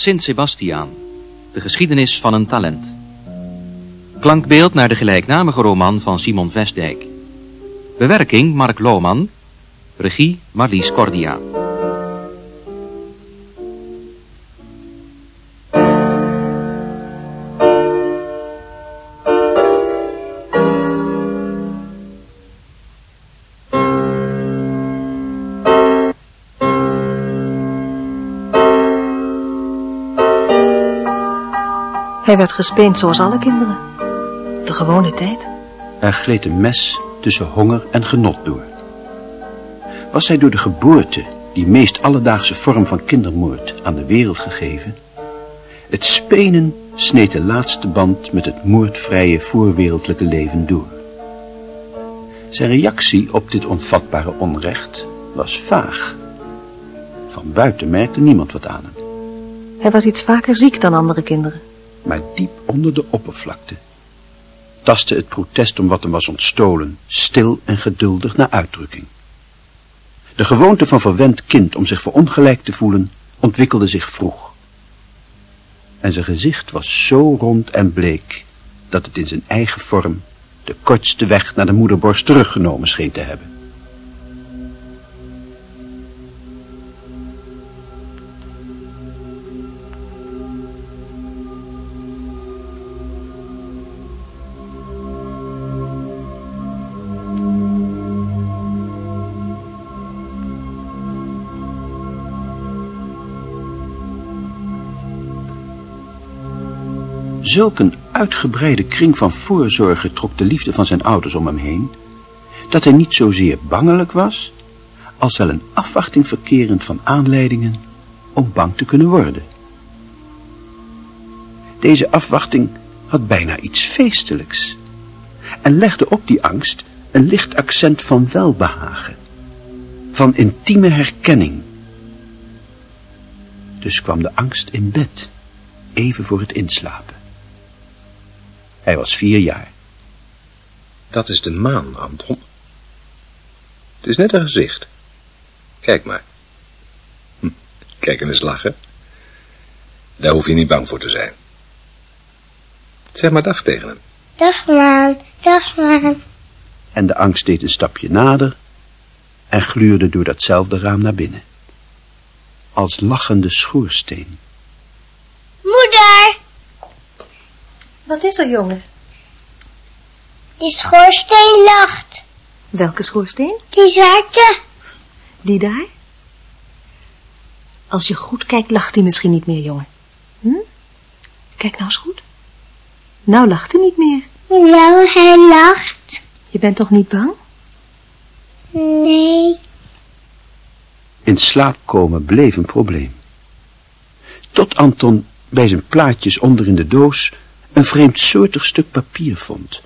Sint Sebastiaan, de geschiedenis van een talent. Klankbeeld naar de gelijknamige roman van Simon Vestdijk. Bewerking Mark Lohman, regie Marlies Cordia. Gespeend zoals alle kinderen. De gewone tijd. Er gleed een mes tussen honger en genot door. Was hij door de geboorte, die meest alledaagse vorm van kindermoord, aan de wereld gegeven? Het spenen sneed de laatste band met het moordvrije voorwereldlijke leven door. Zijn reactie op dit onvatbare onrecht was vaag. Van buiten merkte niemand wat aan hem. Hij was iets vaker ziek dan andere kinderen. Maar diep onder de oppervlakte tastte het protest om wat hem was ontstolen stil en geduldig naar uitdrukking. De gewoonte van verwend kind om zich verongelijkt te voelen ontwikkelde zich vroeg. En zijn gezicht was zo rond en bleek dat het in zijn eigen vorm de kortste weg naar de moederborst teruggenomen scheen te hebben. Zulk een uitgebreide kring van voorzorgen trok de liefde van zijn ouders om hem heen, dat hij niet zozeer bangelijk was, als wel een afwachting verkerend van aanleidingen om bang te kunnen worden. Deze afwachting had bijna iets feestelijks en legde op die angst een licht accent van welbehagen, van intieme herkenning. Dus kwam de angst in bed, even voor het inslapen. Hij was vier jaar. Dat is de maan, Anton. Het is net een gezicht. Kijk maar. Hm, kijk eens lachen. Daar hoef je niet bang voor te zijn. Zeg maar dag tegen hem. Dag maan, dag maan. En de angst deed een stapje nader en gluurde door datzelfde raam naar binnen. Als lachende schoorsteen. Moeder! Wat is er, jongen? Die schoorsteen lacht. Welke schoorsteen? Die zwarte. Die daar? Als je goed kijkt, lacht hij misschien niet meer, jongen. Hm? Kijk nou eens goed. Nou lacht hij niet meer. Wel, hij lacht. Je bent toch niet bang? Nee. In slaap komen bleef een probleem. Tot Anton bij zijn plaatjes onder in de doos een vreemdsoortig stuk papier vond.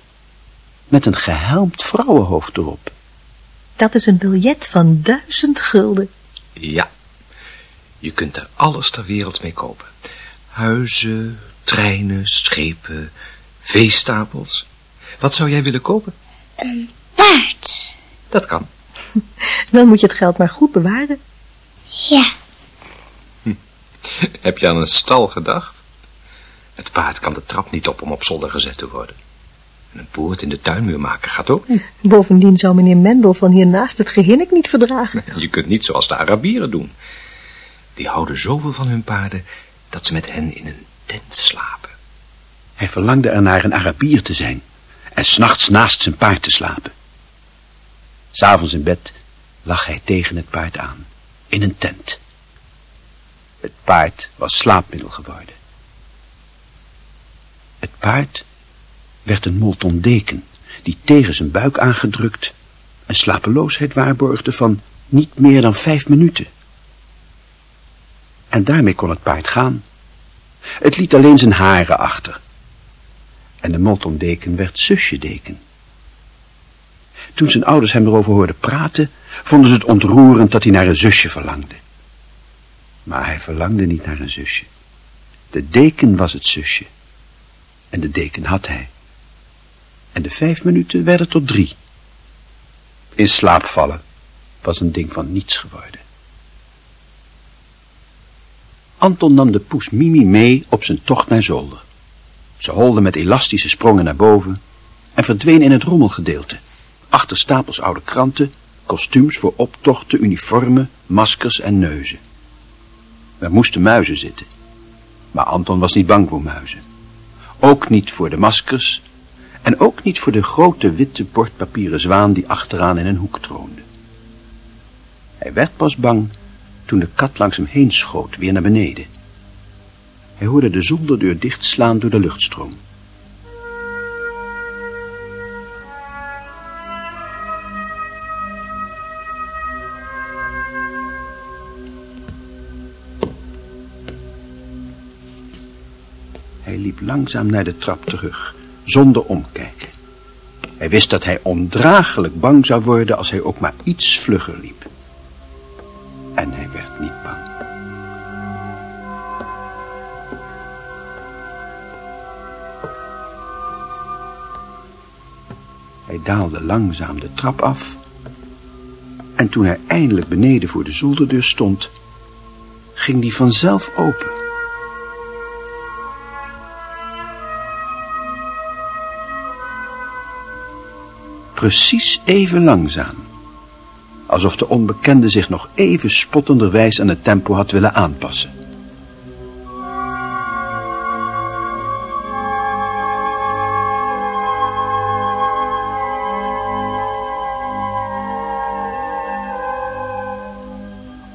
Met een gehelmd vrouwenhoofd erop. Dat is een biljet van duizend gulden. Ja, je kunt er alles ter wereld mee kopen. Huizen, treinen, schepen, veestapels. Wat zou jij willen kopen? Een paard. Dat kan. Dan moet je het geld maar goed bewaren. Ja. Heb je aan een stal gedacht? Het paard kan de trap niet op om op zolder gezet te worden. En een poort in de tuinmuur maken gaat ook niet. Bovendien zou meneer Mendel van hiernaast het gehinnik niet verdragen. Je kunt niet zoals de Arabieren doen. Die houden zoveel van hun paarden dat ze met hen in een tent slapen. Hij verlangde ernaar een Arabier te zijn en s'nachts naast zijn paard te slapen. S'avonds in bed lag hij tegen het paard aan, in een tent. Het paard was slaapmiddel geworden. Het paard werd een molton deken, die tegen zijn buik aangedrukt een slapeloosheid waarborgde van niet meer dan vijf minuten. En daarmee kon het paard gaan. Het liet alleen zijn haren achter. En de molton deken werd zusje deken. Toen zijn ouders hem erover hoorden praten, vonden ze het ontroerend dat hij naar een zusje verlangde. Maar hij verlangde niet naar een zusje. De deken was het zusje. En de deken had hij. En de vijf minuten werden tot drie. In slaap vallen was een ding van niets geworden. Anton nam de poes Mimi mee op zijn tocht naar zolder. Ze holde met elastische sprongen naar boven en verdween in het rommelgedeelte, achter stapels oude kranten, kostuums voor optochten, uniformen, maskers en neuzen. Er moesten muizen zitten, maar Anton was niet bang voor muizen. Ook niet voor de maskers en ook niet voor de grote witte bordpapieren zwaan die achteraan in een hoek troonde. Hij werd pas bang toen de kat langs hem heen schoot, weer naar beneden. Hij hoorde de zolderdeur dichtslaan door de luchtstroom. Liep langzaam naar de trap terug, zonder omkijken. Hij wist dat hij ondraaglijk bang zou worden als hij ook maar iets vlugger liep. En hij werd niet bang. Hij daalde langzaam de trap af. En toen hij eindelijk beneden voor de zolderdeur stond, ging die vanzelf open. Precies even langzaam. Alsof de onbekende zich nog even spottenderwijs aan het tempo had willen aanpassen.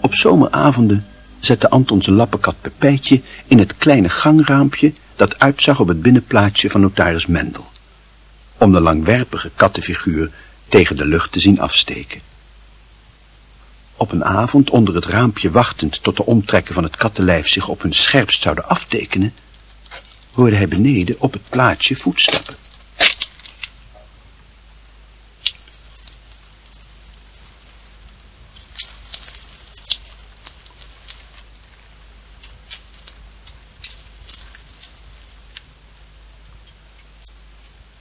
Op zomeravonden zette Anton zijn lappenkat Pepijtje in het kleine gangraampje dat uitzag op het binnenplaatsje van notaris Mendel. Om de langwerpige kattenfiguur tegen de lucht te zien afsteken. Op een avond, onder het raampje wachtend tot de omtrekken van het kattenlijf zich op hun scherpst zouden aftekenen, hoorde hij beneden op het plaatsje voetstappen.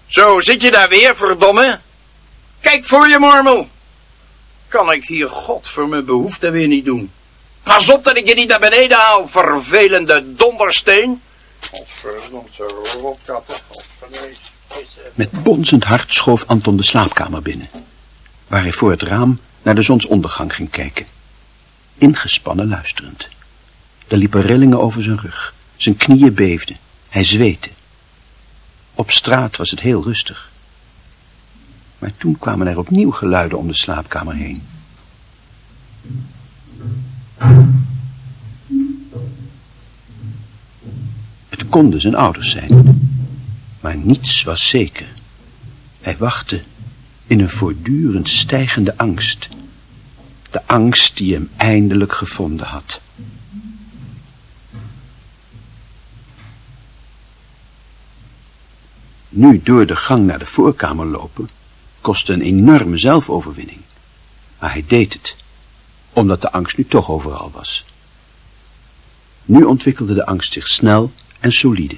Zo, zit je daar weer, verdomme? Kijk voor je, mormel. Kan ik hier god voor mijn behoefte weer niet doen. Pas op dat ik je niet naar beneden haal, vervelende dondersteen. Godverdomde rotkatten, godverdomme. Met bonzend hart schoof Anton de slaapkamer binnen, waar hij voor het raam naar de zonsondergang ging kijken. Ingespannen luisterend. Er liepen rillingen over zijn rug, zijn knieën beefden, hij zweette. Op straat was het heel rustig. Maar toen kwamen er opnieuw geluiden om de slaapkamer heen. Het konden zijn ouders zijn. Maar niets was zeker. Hij wachtte in een voortdurend stijgende angst. De angst die hem eindelijk gevonden had. Nu door de gang naar de voorkamer lopen kostte een enorme zelfoverwinning. Maar hij deed het, omdat de angst nu toch overal was. Nu ontwikkelde de angst zich snel en solide.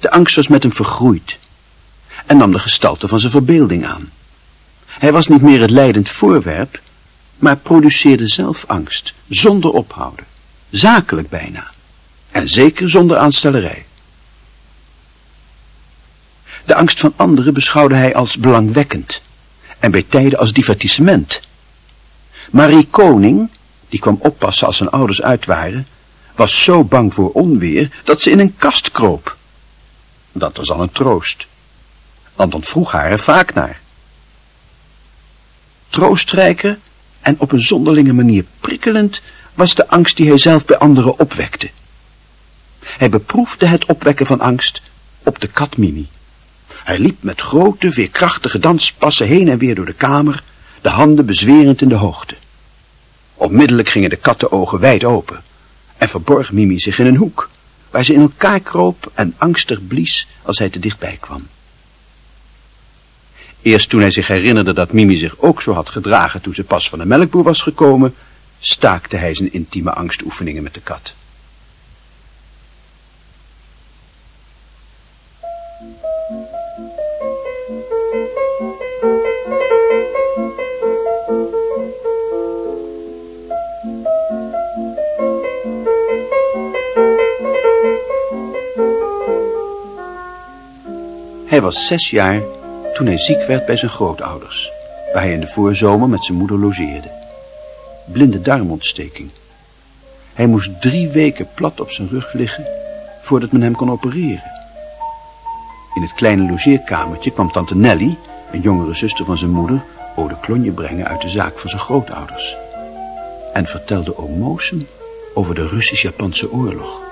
De angst was met hem vergroeid en nam de gestalte van zijn verbeelding aan. Hij was niet meer het leidend voorwerp, maar produceerde zelf angst, zonder ophouden, zakelijk bijna, en zeker zonder aanstellerij. De angst van anderen beschouwde hij als belangwekkend en bij tijden als divertissement. Marie Koning, die kwam oppassen als zijn ouders uit waren, was zo bang voor onweer dat ze in een kast kroop. Dat was al een troost. Anton vroeg haar er vaak naar. Troostrijker en op een zonderlinge manier prikkelend was de angst die hij zelf bij anderen opwekte. Hij beproefde het opwekken van angst op de kat Mimi. Hij liep met grote, veerkrachtige danspassen heen en weer door de kamer, de handen bezwerend in de hoogte. Onmiddellijk gingen de kattenogen wijd open en verborg Mimi zich in een hoek, waar ze in elkaar kroop en angstig blies als hij te dichtbij kwam. Eerst toen hij zich herinnerde dat Mimi zich ook zo had gedragen toen ze pas van de melkboer was gekomen, staakte hij zijn intieme angstoefeningen met de kat. Hij was zes jaar toen hij ziek werd bij zijn grootouders, waar hij in de voorzomer met zijn moeder logeerde. Blinde darmontsteking. Hij moest drie weken plat op zijn rug liggen voordat men hem kon opereren. In het kleine logeerkamertje kwam tante Nelly, een jongere zuster van zijn moeder, Ode Klonje brengen uit de zaak van zijn grootouders. En vertelde oom Moosen over de Russisch-Japanse oorlog.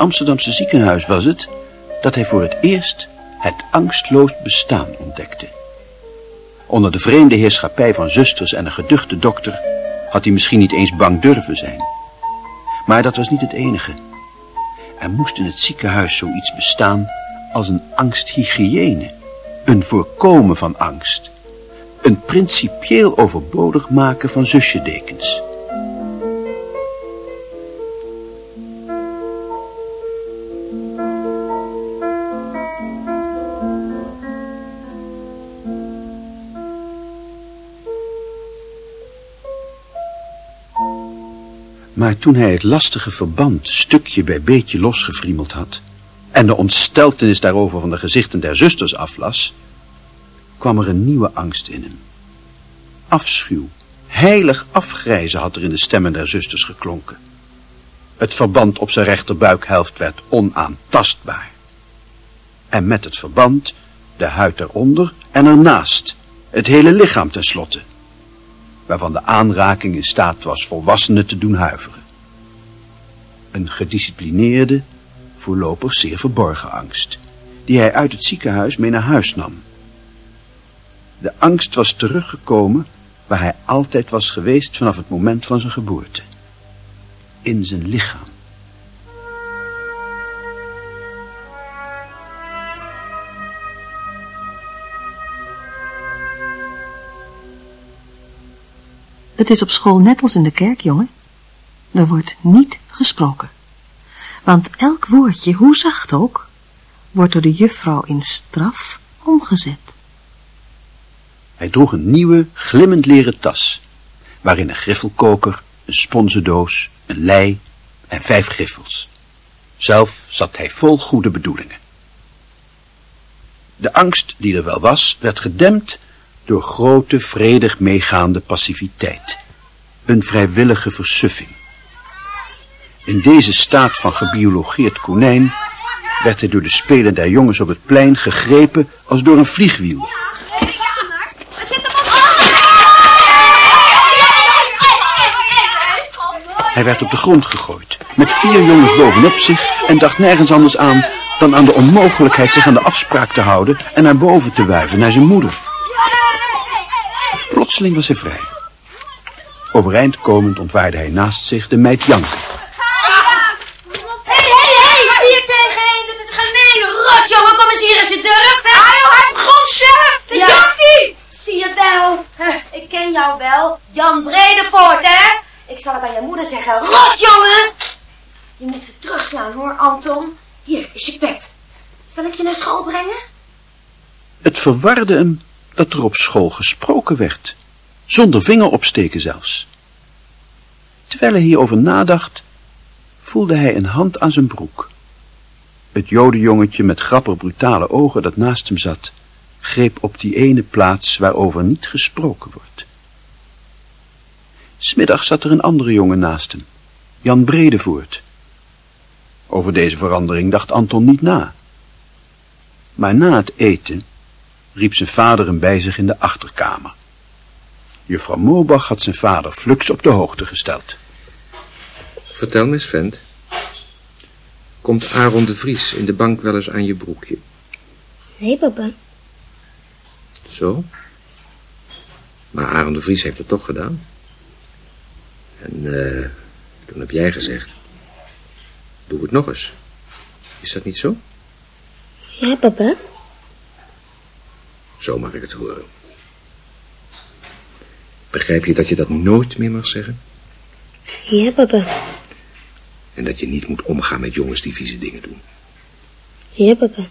Amsterdamse ziekenhuis was het dat hij voor het eerst het angstloos bestaan ontdekte. Onder de vreemde heerschappij van zusters en een geduchte dokter had hij misschien niet eens bang durven zijn. Maar dat was niet het enige. Er moest in het ziekenhuis zoiets bestaan als een angsthygiëne. Een voorkomen van angst. Een principieel overbodig maken van zusjedekens. Maar toen hij het lastige verband stukje bij beetje losgefriemeld had... en de ontsteltenis daarover van de gezichten der zusters aflas... kwam er een nieuwe angst in hem. Afschuw, heilig afgrijzen had er in de stemmen der zusters geklonken. Het verband op zijn rechterbuikhelft werd onaantastbaar. En met het verband de huid eronder en ernaast, het hele lichaam tenslotte waarvan de aanraking in staat was volwassenen te doen huiveren. Een gedisciplineerde, voorlopig zeer verborgen angst, die hij uit het ziekenhuis mee naar huis nam. De angst was teruggekomen waar hij altijd was geweest vanaf het moment van zijn geboorte. In zijn lichaam. Het is op school net als in de kerk, jongen. Er wordt niet gesproken. Want elk woordje, hoe zacht ook, wordt door de juffrouw in straf omgezet. Hij droeg een nieuwe, glimmend leren tas, waarin een griffelkoker, een sponsendoos, een lei en vijf griffels. Zelf zat hij vol goede bedoelingen. De angst die er wel was, werd gedempt door grote, vredig meegaande passiviteit. Een vrijwillige versuffing. In deze staat van gebiologeerd konijn werd hij door de spelen der jongens op het plein gegrepen als door een vliegwiel. Hij werd op de grond gegooid, met vier jongens bovenop zich en dacht nergens anders aan dan aan de onmogelijkheid zich aan de afspraak te houden en naar boven te wuiven naar zijn moeder. Plotseling was hij vrij. Overeind komend ontwaarde hij naast zich de meid Janke. Hé, hé, hé, vier tegen één, dat is gemeen. Rot, jongen, kom eens hier als je durft, hè. Hij heeft gewoon zelf, de Jankie. Zie je wel, ik ken jou wel. Jan Bredevoort, hè. Ik zal het aan je moeder zeggen. Rot, jongen. Je moet ze terugslaan, hoor, Anton. Hier is je pet. Zal ik je naar school brengen? Het verwarde hem dat er op school gesproken werd, zonder vingeropsteken zelfs. Terwijl hij hierover nadacht, voelde hij een hand aan zijn broek. Het jodenjongetje met grappig brutale ogen dat naast hem zat, greep op die ene plaats waarover niet gesproken wordt. Smiddag zat er een andere jongen naast hem, Jan Bredevoort. Over deze verandering dacht Anton niet na. Maar na het eten riep zijn vader hem bij zich in de achterkamer. Juffrouw Moorbach had zijn vader fluks op de hoogte gesteld. Vertel, Miss Vent. Komt Aaron de Vries in de bank wel eens aan je broekje? Nee, papa. Zo? Maar Aaron de Vries heeft het toch gedaan. En eh, toen heb jij gezegd... Doe het nog eens. Is dat niet zo? Ja, papa. Zo mag ik het horen. Begrijp je dat je dat nooit meer mag zeggen? Ja, papa. En dat je niet moet omgaan met jongens die vieze dingen doen. Ja, papa.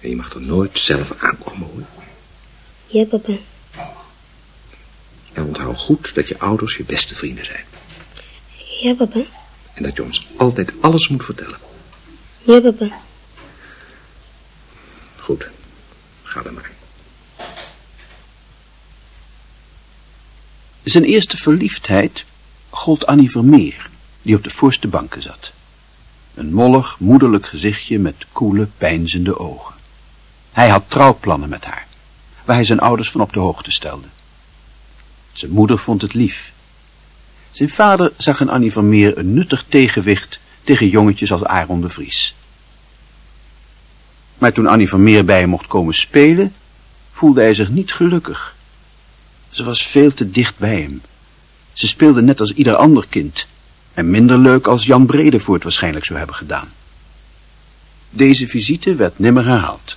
En je mag er nooit zelf aankomen, hoor. Ja, papa. En onthoud goed dat je ouders je beste vrienden zijn. Ja, papa. En dat je ons altijd alles moet vertellen. Ja, papa. Goed, maar. Zijn eerste verliefdheid gold Annie Vermeer, die op de voorste banken zat. Een mollig, moederlijk gezichtje met koele, pijnzende ogen. Hij had trouwplannen met haar, waar hij zijn ouders van op de hoogte stelde. Zijn moeder vond het lief. Zijn vader zag in Annie Vermeer een nuttig tegenwicht tegen jongetjes als Aaron de Vries. Maar toen Annie Vermeer bij hem mocht komen spelen, voelde hij zich niet gelukkig. Ze was veel te dicht bij hem. Ze speelde net als ieder ander kind en minder leuk als Jan Bredevoort waarschijnlijk zou hebben gedaan. Deze visite werd nimmer herhaald.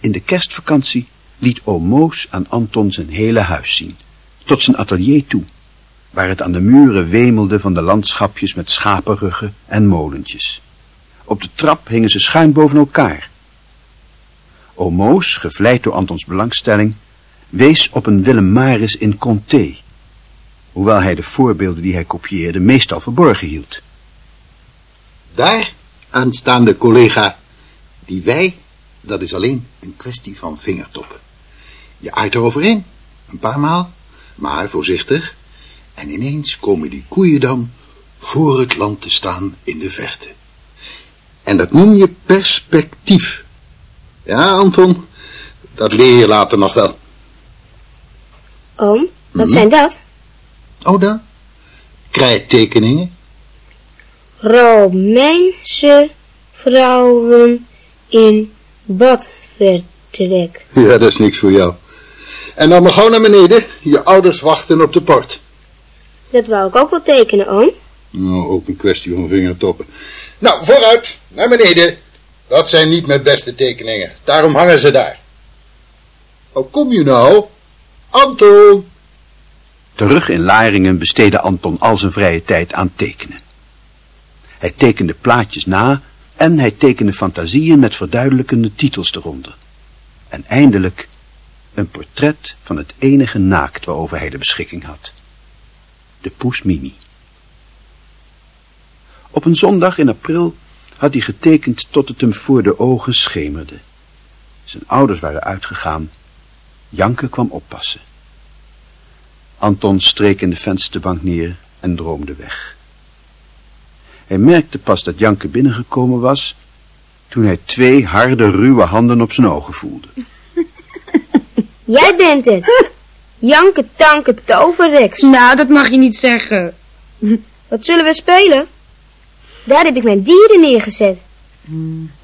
In de kerstvakantie liet oom Moos aan Anton zijn hele huis zien, tot zijn atelier toe, waar het aan de muren wemelde van de landschapjes met schapenruggen en molentjes. Op de trap hingen ze schuin boven elkaar. Oom Moos, gevleid door Antons belangstelling, wees op een Willem Maris in Comté, hoewel hij de voorbeelden die hij kopieerde meestal verborgen hield. Daar, aanstaande collega, die wij, dat is alleen een kwestie van vingertoppen. Je aait eroverheen, een paar maal, maar voorzichtig, en ineens komen die koeien dan voor het land te staan in de verte. En dat noem je perspectief. Ja, Anton, dat leer je later nog wel. Oom, wat Mhm. zijn dat? Oh dan, krijttekeningen. Romeinse vrouwen in badvertrek. Ja, dat is niks voor jou. En dan maar gewoon naar beneden, je ouders wachten op de poort. Dat wou ik ook wel tekenen, oom. Nou, ook een kwestie van vingertoppen. Nou, vooruit, naar beneden. Dat zijn niet mijn beste tekeningen. Daarom hangen ze daar. Hoe kom je nou? Anton! Terug in Laringen besteedde Anton al zijn vrije tijd aan tekenen. Hij tekende plaatjes na en hij tekende fantasieën met verduidelijkende titels eronder. En eindelijk een portret van het enige naakt waarover hij de beschikking had. De poes Mimi. Op een zondag in april had hij getekend tot het hem voor de ogen schemerde. Zijn ouders waren uitgegaan. Janke kwam oppassen. Anton streek in de vensterbank neer en droomde weg. Hij merkte pas dat Janke binnengekomen was, toen hij twee harde, ruwe handen op zijn ogen voelde. Jij bent het. Janke, tanke, toverrex. Nou, dat mag je niet zeggen. Wat zullen we spelen? Daar heb ik mijn dieren neergezet.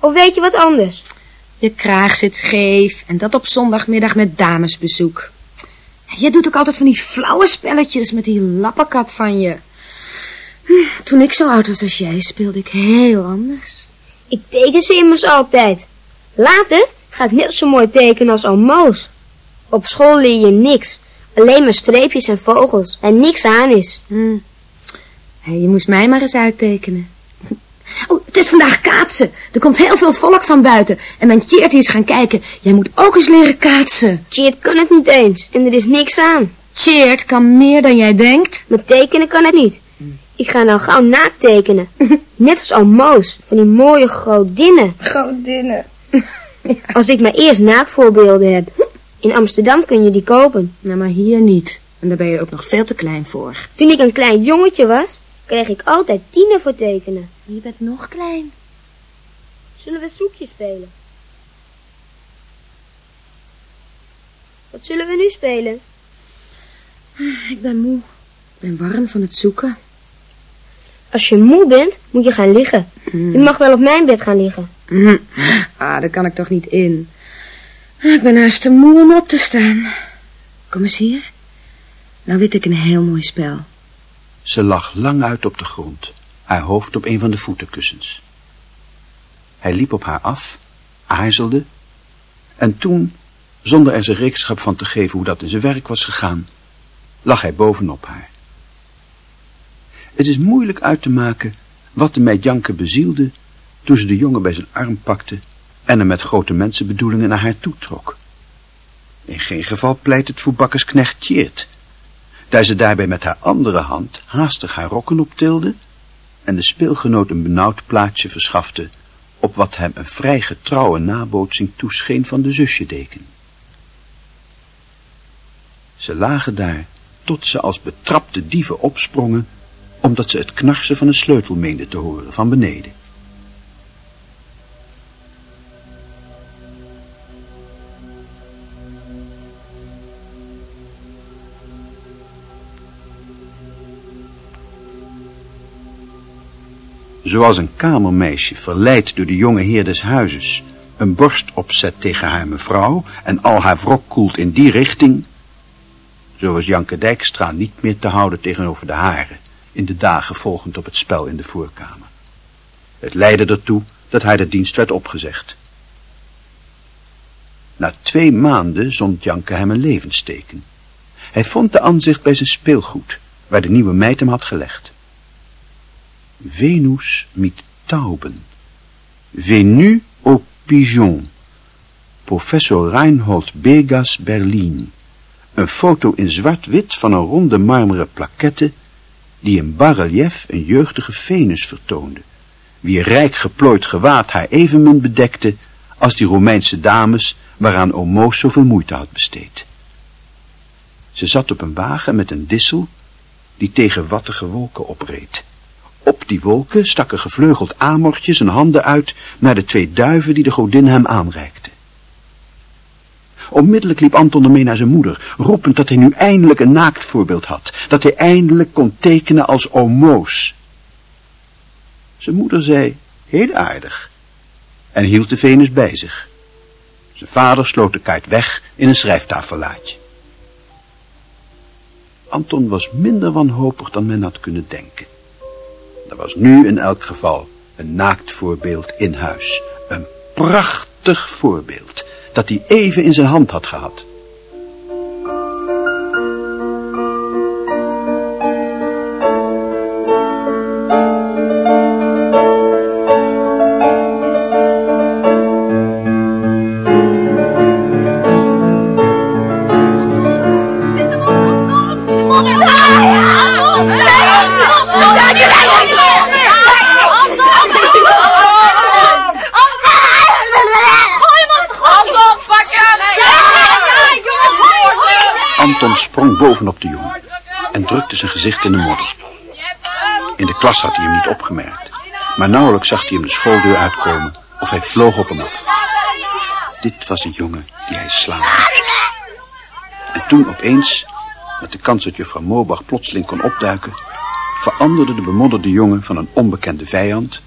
Of weet je wat anders? Je kraag zit scheef en dat op zondagmiddag met damesbezoek. Jij doet ook altijd van die flauwe spelletjes met die lappenkat van je. Hm, Toen ik zo oud was als jij, speelde ik heel anders. Ik teken ze immers altijd. Later ga ik net zo mooi tekenen als oom Moos. Op school leer je niks. Alleen maar streepjes en vogels. En niks aan is. Hm. Je moest mij maar eens uittekenen. Oh, het is vandaag kaatsen. Er komt heel veel volk van buiten. En mijn Tjeerd is gaan kijken. Jij moet ook eens leren kaatsen. Tjeerd kan het niet eens. En er is niks aan. Tjeerd kan meer dan jij denkt. Met tekenen kan het niet. Ik ga nou gauw naakt tekenen. Net als oom Moos. Van die mooie godinnen. Godinnen. Als ik maar eerst naakvoorbeelden heb. In Amsterdam kun je die kopen. Nou, maar hier niet. En daar ben je ook nog veel te klein voor. Toen ik een klein jongetje was, kreeg ik altijd tienen voor tekenen. Je bent nog klein. Zullen we zoekje spelen? Wat zullen we nu spelen? Ik ben moe. Ik ben warm van het zoeken. Als je moe bent, moet je gaan liggen. Je mag wel op mijn bed gaan liggen. Hm. Ah, daar kan ik toch niet in. Ik ben haast te moe om op te staan. Kom eens hier. Nou weet ik een heel mooi spel. Ze lag lang uit op de grond, haar hoofd op een van de voetenkussens. Hij liep op haar af, aarzelde, en toen zonder er zijn rekenschap van te geven hoe dat in zijn werk was gegaan, lag hij bovenop haar. Het is moeilijk uit te maken wat de meid Janke bezielde toen ze de jongen bij zijn arm pakte en hem met grote mensenbedoelingen naar haar toe trok. In geen geval pleit het voor bakkersknecht daar ze daarbij met haar andere hand haastig haar rokken optilde en de speelgenoot een benauwd plaatsje verschafte op wat hem een vrij getrouwe nabootsing toescheen van de zusjedeken. Ze lagen daar tot ze als betrapte dieven opsprongen, omdat ze het knarsen van een sleutel meenden te horen van beneden. Zoals een kamermeisje verleid door de jonge heer des huizes een borst opzet tegen haar mevrouw en al haar wrok koelt in die richting, zo was Janke Dijkstra niet meer te houden tegenover de haren in de dagen volgend op het spel in de voorkamer. Het leidde ertoe dat hij de dienst werd opgezegd. Na twee maanden zond Janke hem een levensteken. Hij vond de aanzicht bij zijn speelgoed, waar de nieuwe meid hem had gelegd. Venus mit Tauben. Venu au Pigeon. Professor Reinhold Begas, Berlin. Een foto in zwart-wit van een ronde marmeren plaquette die in bas-relief een jeugdige Venus vertoonde, wie rijk geplooid gewaad haar evenmin bedekte als die Romeinse dames waaraan Omoos zoveel moeite had besteed. Ze zat op een wagen met een dissel die tegen wattige wolken opreed. Op die wolken stak een gevleugeld amortje zijn handen uit naar de twee duiven die de godin hem aanreikte. Onmiddellijk liep Anton ermee naar zijn moeder, roepend dat hij nu eindelijk een naaktvoorbeeld had, dat hij eindelijk kon tekenen als Omoos. Zijn moeder zei, heel aardig, en hield de Venus bij zich. Zijn vader sloot de kaart weg in een schrijftafellaadje. Anton was minder wanhopig dan men had kunnen denken. Er was nu in elk geval een naakt voorbeeld in huis. Een prachtig voorbeeld dat hij even in zijn hand had gehad. Anton sprong bovenop de jongen en drukte zijn gezicht in de modder. In de klas had hij hem niet opgemerkt, maar nauwelijks zag hij hem de schooldeur uitkomen of hij vloog op hem af. Dit was een jongen die hij slaan moest. En toen opeens, met de kans dat juffrouw Mobach plotseling kon opduiken, veranderde de bemodderde jongen van een onbekende vijand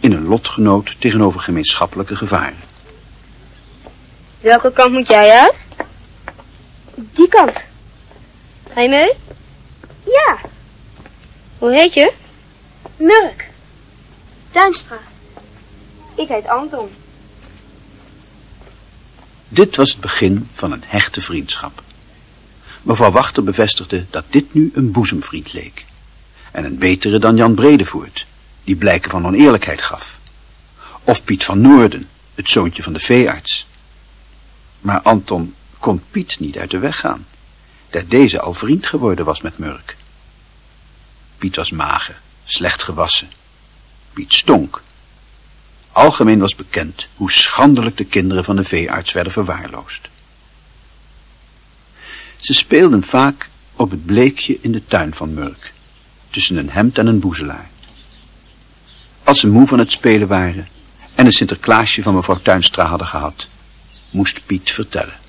in een lotgenoot tegenover gemeenschappelijke gevaren. Welke kant moet jij uit? Die kant. Ga je mee? Ja. Hoe heet je? Murk. Tuinstra. Ik heet Anton. Dit was het begin van een hechte vriendschap. Mevrouw Wachter bevestigde dat dit nu een boezemvriend leek. En een betere dan Jan Bredevoort, die blijken van oneerlijkheid gaf. Of Piet van Noorden, het zoontje van de veearts. Maar Anton kon Piet niet uit de weg gaan, dat deze al vriend geworden was met Murk. Piet was mager, slecht gewassen. Piet stonk. Algemeen was bekend hoe schandelijk de kinderen van de veearts werden verwaarloosd. Ze speelden vaak op het bleekje in de tuin van Murk, tussen een hemd en een boezelaar. Als ze moe van het spelen waren en een Sinterklaasje van mevrouw Tuinstra hadden gehad, moest Piet vertellen.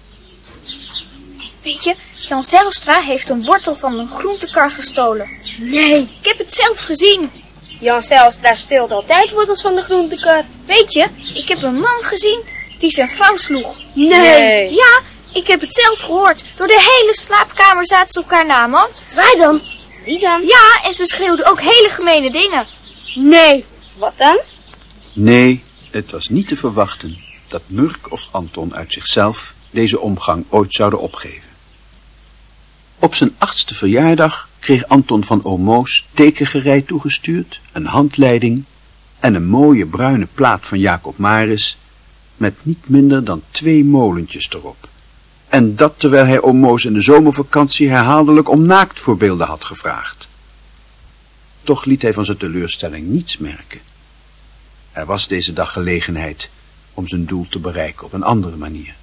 Weet je, Jan Zijlstra heeft een wortel van een groentekar gestolen. Nee, ik heb het zelf gezien. Jan Zijlstra steelt altijd wortels van de groentekar. Weet je, ik heb een man gezien die zijn vrouw sloeg. Nee. Ja, ik heb het zelf gehoord. Door de hele slaapkamer zaten ze elkaar na, man. Waar dan? Wie dan? Ja, en ze schreeuwden ook hele gemene dingen. Nee. Wat dan? Nee, het was niet te verwachten dat Murk of Anton uit zichzelf deze omgang ooit zouden opgeven. Op zijn achtste verjaardag kreeg Anton van Omoos tekengerei toegestuurd, een handleiding en een mooie bruine plaat van Jacob Maris met niet minder dan twee molentjes erop. En dat terwijl hij Omoos in de zomervakantie herhaaldelijk om naaktvoorbeelden had gevraagd. Toch liet hij van zijn teleurstelling niets merken. Er was deze dag gelegenheid om zijn doel te bereiken op een andere manier.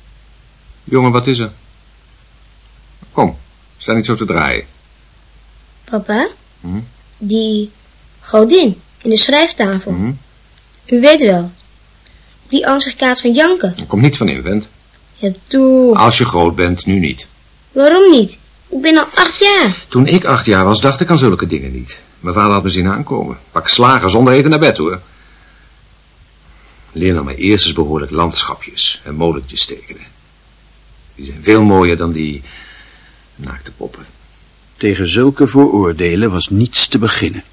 Jongen, wat is er? Kom, sta niet zo te draaien. Papa, Hm? die godin in de schrijftafel. Hm? U weet wel. Die ansichtkaart van Janke. Er komt niet van in, vent. Ja, toe. Als je groot bent, nu niet. Waarom niet? Ik ben al acht jaar. Toen ik acht jaar was, dacht ik aan zulke dingen niet. Mijn vader had me zien aankomen. Pak slagen zonder eten naar bed, hoor. Leer nou maar eerst eens behoorlijk landschapjes en molentjes tekenen. Die zijn veel mooier dan die naakte poppen. Tegen zulke vooroordelen was niets te beginnen.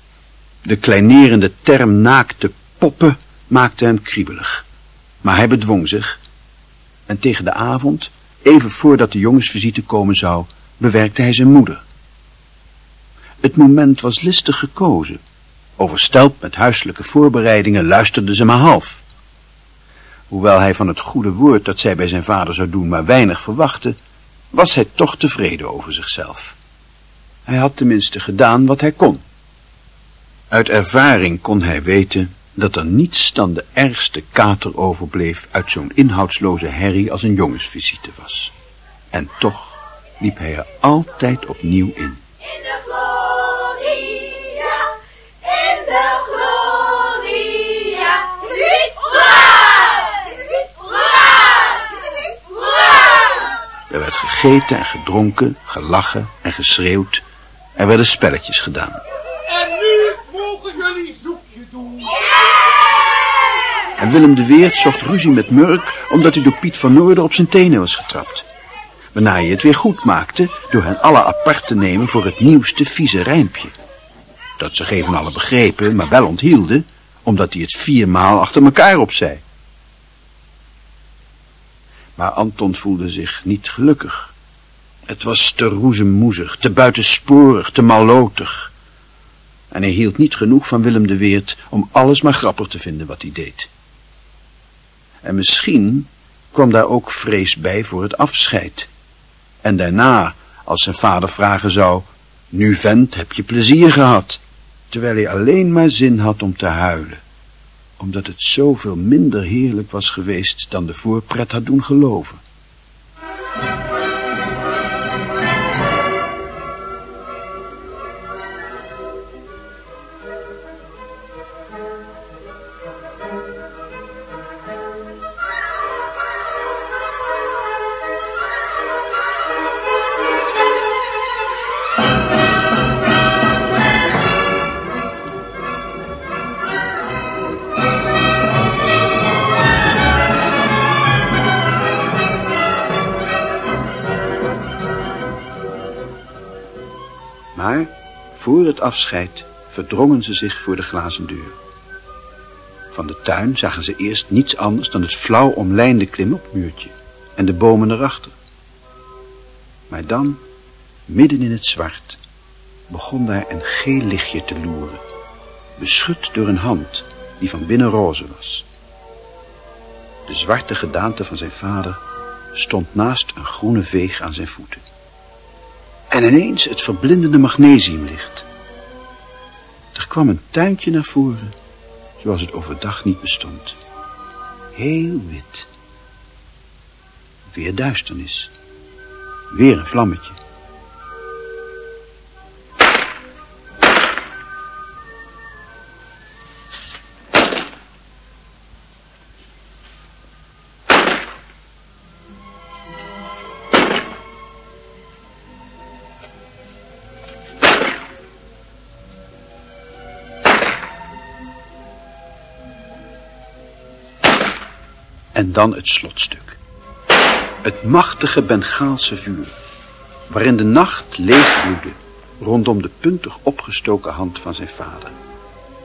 De kleinerende term naakte poppen maakte hem kriebelig. Maar hij bedwong zich. En tegen de avond, even voordat de jongensvisite komen zou, bewerkte hij zijn moeder. Het moment was listig gekozen. Overstelpt met huiselijke voorbereidingen luisterde ze maar half. Hoewel hij van het goede woord dat zij bij zijn vader zou doen maar weinig verwachtte, was hij toch tevreden over zichzelf. Hij had tenminste gedaan wat hij kon. Uit ervaring kon hij weten dat er niets dan de ergste kater overbleef uit zo'n inhoudsloze herrie als een jongensvisite was. En toch liep hij er altijd opnieuw in. Er werd gegeten en gedronken, gelachen en geschreeuwd. Er werden spelletjes gedaan. En nu mogen jullie zoekje doen. En Willem de Weert zocht ruzie met Murk omdat hij door Piet van Noorden op zijn tenen was getrapt. Waarna hij het weer goed maakte door hen alle apart te nemen voor het nieuwste vieze rijmpje. Dat ze geen van allen begrepen, maar wel onthielden, omdat hij het viermaal achter elkaar opzei. Maar Anton voelde zich niet gelukkig. Het was te roezemoezig, te buitensporig, te mallotig. En hij hield niet genoeg van Willem de Weert om alles maar grappig te vinden wat hij deed. En misschien kwam daar ook vrees bij voor het afscheid. En daarna, als zijn vader vragen zou, nu vent, heb je plezier gehad? Terwijl hij alleen maar zin had om te huilen. Omdat het zoveel minder heerlijk was geweest dan de voorpret had doen geloven. Afscheid verdrongen ze zich voor de glazen deur. Van de tuin zagen ze eerst niets anders dan het flauw omlijnde klimopmuurtje en de bomen erachter. Maar dan, midden in het zwart, begon daar een geel lichtje te loeren, beschut door een hand die van binnen roze was. De zwarte gedaante van zijn vader stond naast een groene veeg aan zijn voeten. En ineens het verblindende magnesiumlicht. Kwam een tuintje naar voren, zoals het overdag niet bestond. Heel wit. Weer duisternis. Weer een vlammetje. Dan het slotstuk. Het machtige Bengaalse vuur, waarin de nacht leeg bloedde rondom de puntig opgestoken hand van zijn vader,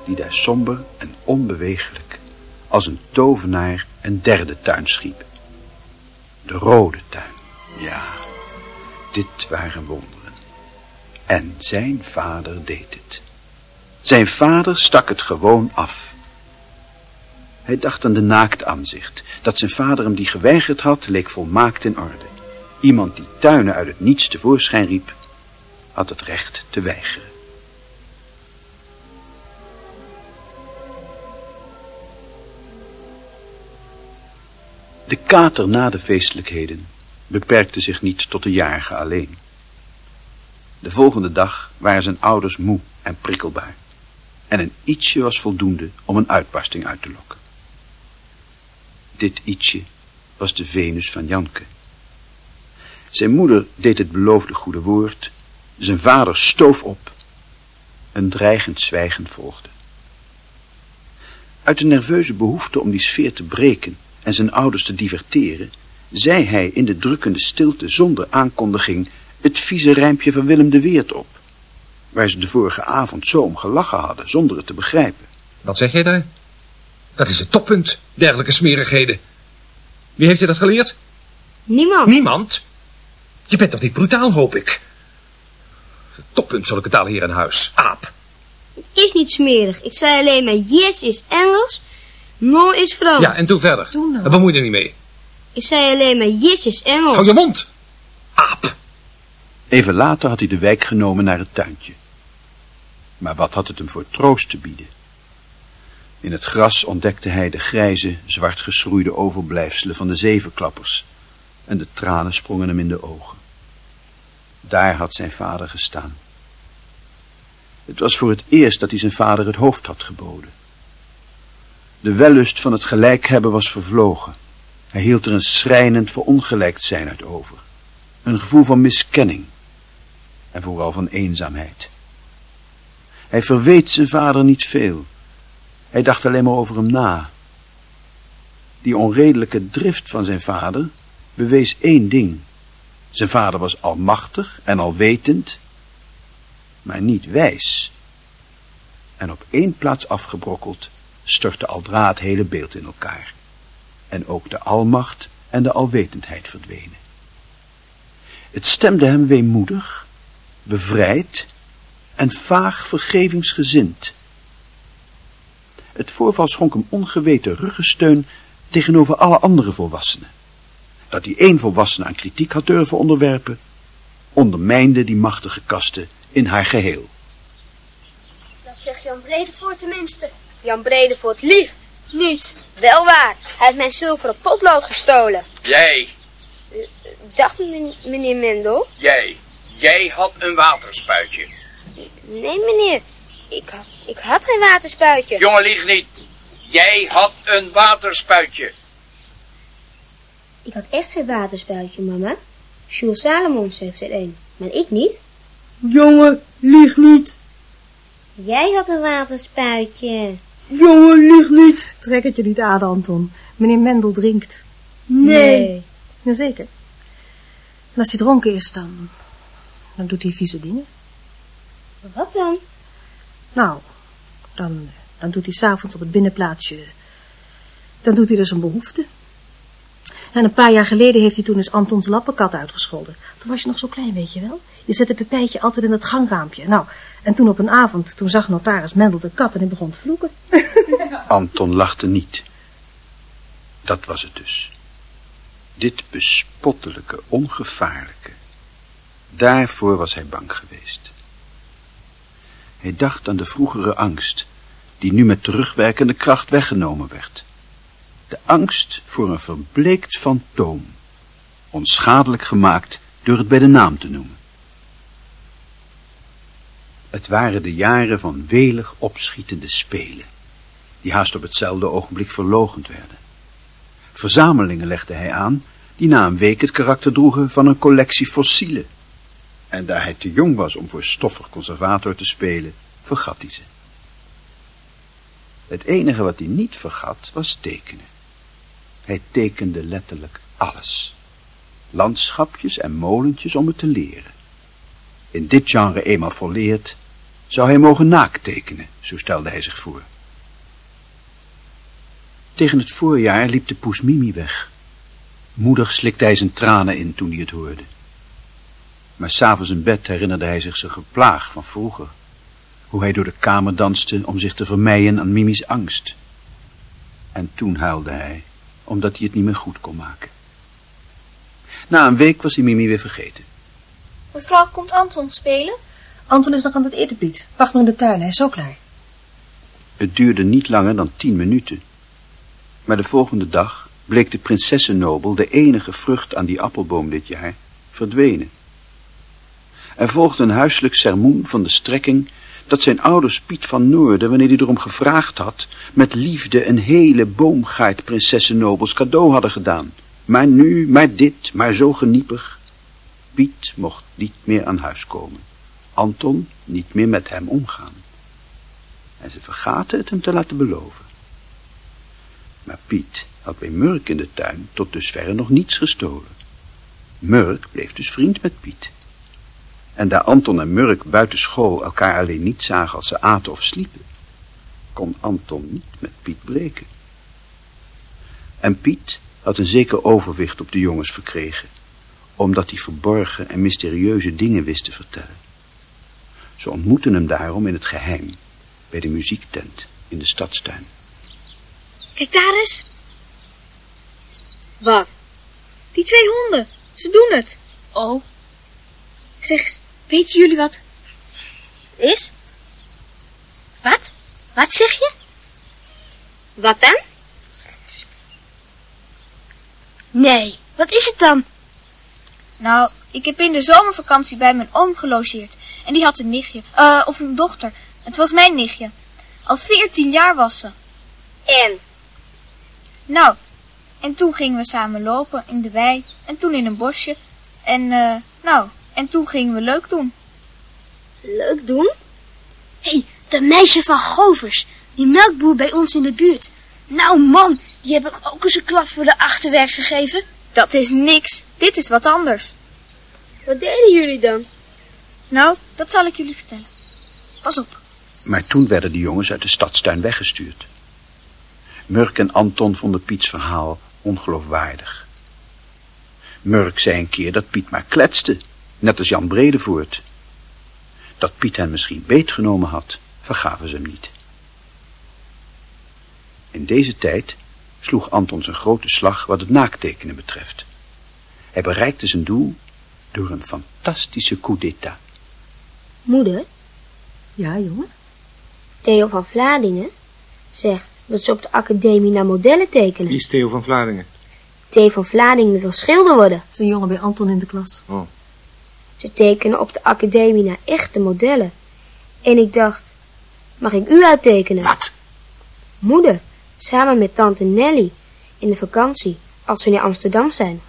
die daar somber en onbewegelijk als een tovenaar een derde tuin schiep. De rode tuin, ja, dit waren wonderen. En zijn vader deed het. Zijn vader stak het gewoon af. Hij dacht aan de naakt aanzicht. Dat zijn vader hem die geweigerd had, leek volmaakt in orde. Iemand die tuinen uit het niets tevoorschijn riep, had het recht te weigeren. De kater na de feestelijkheden beperkte zich niet tot de jarige alleen. De volgende dag waren zijn ouders moe en prikkelbaar. En een ietsje was voldoende om een uitbarsting uit te lokken. Dit ietsje was de Venus van Janke. Zijn moeder deed het beloofde goede woord. Zijn vader stoof op. Een dreigend zwijgen volgde. Uit de nerveuze behoefte om die sfeer te breken en zijn ouders te diverteren, zei hij in de drukkende stilte zonder aankondiging het vieze rijmpje van Willem de Weert op, waar ze de vorige avond zo om gelachen hadden, zonder het te begrijpen. Wat zeg jij daar? Dat is het toppunt, dergelijke smerigheden. Wie heeft je dat geleerd? Niemand. Niemand? Je bent toch niet brutaal, hoop ik? Het toppunt zal ik het hier in huis. Aap. Het is niet smerig. Ik zei alleen maar yes is Engels, no is Frans. Ja, en toen verder. Doe nou. Bemoei er niet mee. Ik zei alleen maar yes is Engels. Hou je mond. Aap. Even later had hij de wijk genomen naar het tuintje. Maar wat had het hem voor troost te bieden? In het gras ontdekte hij de grijze, zwart geschroeide overblijfselen van de zevenklappers en de tranen sprongen hem in de ogen. Daar had zijn vader gestaan. Het was voor het eerst dat hij zijn vader het hoofd had geboden. De wellust van het gelijk hebben was vervlogen. Hij hield er een schrijnend verongelijkt zijn uit over. Een gevoel van miskenning. En vooral van eenzaamheid. Hij verweet zijn vader niet veel. Hij dacht alleen maar over hem na. Die onredelijke drift van zijn vader bewees één ding. Zijn vader was almachtig en alwetend, maar niet wijs. En op één plaats afgebrokkeld stortte aldra het hele beeld in elkaar. En ook de almacht en de alwetendheid verdwenen. Het stemde hem weemoedig, bevrijd en vaag vergevingsgezind. Het voorval schonk hem ongeweten ruggensteun tegenover alle andere volwassenen. Dat hij één volwassene aan kritiek had durven onderwerpen, ondermijnde die machtige kasten in haar geheel. Dat zegt Jan Bredevoort tenminste. Jan Bredevoort liegt. Niet. Wel waar. Hij heeft mijn zilveren potlood gestolen. Jij, Dag meneer- meneer Mendel. jij, jij had een waterspuitje. Nee meneer. Ik had, ik had geen waterspuitje. Jongen, lieg niet. Jij had een waterspuitje. Ik had echt geen waterspuitje mama. Jules Salomons heeft er een. Maar ik niet. Jongen, lieg niet. Jij had een waterspuitje. Jongen, lieg niet. Trek het je niet aan, Anton. Meneer Mendel drinkt. Nee. Jazeker. En als hij dronken is, dan... dan doet hij vieze dingen. Wat dan? Nou, dan, dan doet hij s'avonds op het binnenplaatsje... dan doet hij er zijn behoefte. En een paar jaar geleden heeft hij toen eens Antons lappenkat uitgescholden. Toen was je nog zo klein, weet je wel. Je zette Pepijtje altijd in het gangraampje. Nou, en toen op een avond, toen zag notaris Mendel de kat en hij begon te vloeken. Anton lachte niet. Dat was het dus. Dit bespottelijke, ongevaarlijke. Daarvoor was hij bang geweest. Hij dacht aan de vroegere angst, die nu met terugwerkende kracht weggenomen werd. De angst voor een verbleekt fantoom, onschadelijk gemaakt door het bij de naam te noemen. Het waren de jaren van welig opschietende spelen, die haast op hetzelfde ogenblik verlogend werden. Verzamelingen legde hij aan, die na een week het karakter droegen van een collectie fossielen. En daar hij te jong was om voor stoffig conservator te spelen, vergat hij ze. Het enige wat hij niet vergat, was tekenen. Hij tekende letterlijk alles. Landschapjes en molentjes om het te leren. In dit genre eenmaal volleerd, zou hij mogen naakt tekenen, zo stelde hij zich voor. Tegen het voorjaar liep de poes Mimi weg. Moedig slikte hij zijn tranen in toen hij het hoorde. Maar s'avonds in bed herinnerde hij zich zijn geplaag van vroeger. Hoe hij door de kamer danste om zich te vermijden aan Mimi's angst. En toen huilde hij, omdat hij het niet meer goed kon maken. Na een week was hij Mimi weer vergeten. Mevrouw, komt Anton spelen? Anton is nog aan het eten, Piet. Wacht maar in de tuin, hij is zo klaar. Het duurde niet langer dan tien minuten. Maar de volgende dag bleek de prinsessennobel, de enige vrucht aan die appelboom dit jaar, verdwenen. Er volgde een huiselijk sermoen van de strekking dat zijn ouders Piet van Noorden, wanneer hij erom gevraagd had, met liefde een hele boomgaard prinsessennobels cadeau hadden gedaan. Maar nu, maar dit, maar zo geniepig. Piet mocht niet meer aan huis komen. Anton niet meer met hem omgaan. En ze vergaten het hem te laten beloven. Maar Piet had bij Murk in de tuin tot dusverre nog niets gestolen. Murk bleef dus vriend met Piet. En daar Anton en Murk buiten school elkaar alleen niet zagen als ze aten of sliepen, kon Anton niet met Piet breken. En Piet had een zeker overwicht op de jongens verkregen, omdat hij verborgen en mysterieuze dingen wist te vertellen. Ze ontmoetten hem daarom in het geheim, bij de muziektent in de stadstuin. Kijk daar eens. Wat? Die twee honden. Ze doen het. Oh, Zeg eens, weten jullie wat is? wat? Wat zeg je? Wat dan? Nee, wat is het dan? Nou, ik heb in de zomervakantie bij mijn oom gelogeerd. En die had een nichtje, eh, of een dochter. Het was mijn nichtje. Al veertien jaar was ze. En? Nou, en toen gingen we samen lopen in de wei. En toen in een bosje. En, eh, nou, en toen gingen we leuk doen. Leuk doen? Hé, hey, dat meisje van Govers. Die melkboer bij ons in de buurt. Nou man, die heb ik ook eens een klap voor de achterwerk gegeven. Dat is niks. Dit is wat anders. Wat deden jullie dan? Nou, dat zal ik jullie vertellen. Pas op. Maar toen werden de jongens uit de stadstuin weggestuurd. Murk en Anton vonden Piets verhaal ongeloofwaardig. Murk zei een keer dat Piet maar kletste, net als Jan Bredevoort. Dat Piet hen misschien beetgenomen had, vergaven ze hem niet. In deze tijd sloeg Anton zijn grote slag wat het naaktekenen betreft. Hij bereikte zijn doel door een fantastische coup d'état. Moeder, Ja, jongen? Theo van Vladingen zegt dat ze op de academie naar modellen tekenen. Wie is Theo van Vlaardingen? Theo van Vladingen wil schilder worden. Dat is een jongen bij Anton in de klas. Ze tekenen op de academie naar echte modellen. En ik dacht, mag ik u uittekenen? Wat? Moeder, samen met tante Nelly, in de vakantie, als we in Amsterdam zijn.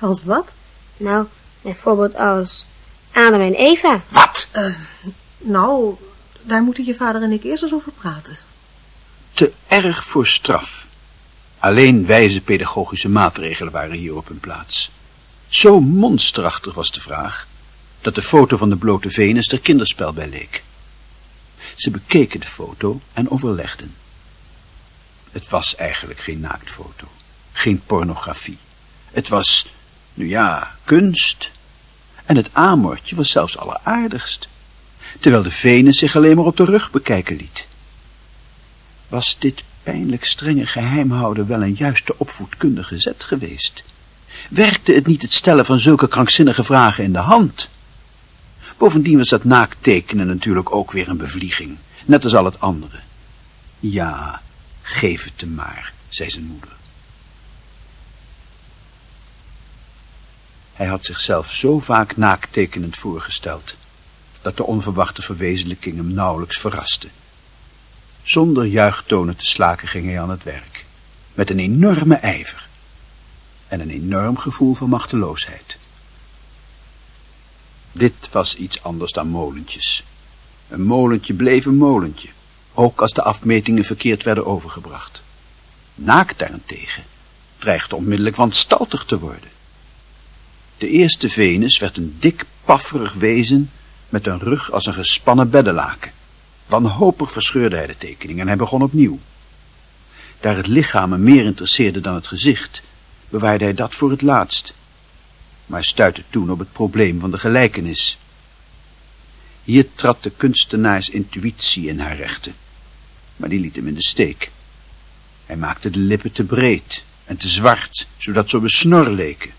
Als wat? Nou, bijvoorbeeld als Adam en Eva. Wat? Nou, daar moeten je vader en ik eerst eens over praten. Te erg voor straf. Alleen wijze pedagogische maatregelen waren hier op hun plaats. Zo monsterachtig was de vraag, dat de foto van de blote Venus er kinderspel bij leek. Ze bekeken de foto en overlegden. Het was eigenlijk geen naaktfoto, geen pornografie. Het was, nu ja, kunst. En het aanmoordje was zelfs alleraardigst, terwijl de Venus zich alleen maar op de rug bekijken liet. Was dit pijnlijk strenge geheimhouden wel een juiste opvoedkundige zet geweest? Werkte het niet het stellen van zulke krankzinnige vragen in de hand? Bovendien was dat naaktekenen natuurlijk ook weer een bevlieging, net als al het andere. Ja, geef het hem maar, zei zijn moeder. Hij had zichzelf zo vaak naaktekenend voorgesteld, dat de onverwachte verwezenlijking hem nauwelijks verraste. Zonder juichtonen te slaken ging hij aan het werk, met een enorme ijver en een enorm gevoel van machteloosheid. Dit was iets anders dan molentjes. Een molentje bleef een molentje, ook als de afmetingen verkeerd werden overgebracht. Naakt daarentegen dreigde onmiddellijk wanstaltig te worden. De eerste Venus werd een dik, pafferig wezen met een rug als een gespannen beddenlaken. Wanhopig verscheurde hij de tekening en hij begon opnieuw. Daar het lichaam hem meer interesseerde dan het gezicht, bewaarde hij dat voor het laatst, maar stuitte toen op het probleem van de gelijkenis. Hier trad de kunstenaars intuïtie in haar rechten, maar die liet hem in de steek. Hij maakte de lippen te breed en te zwart, zodat ze op een snor leken.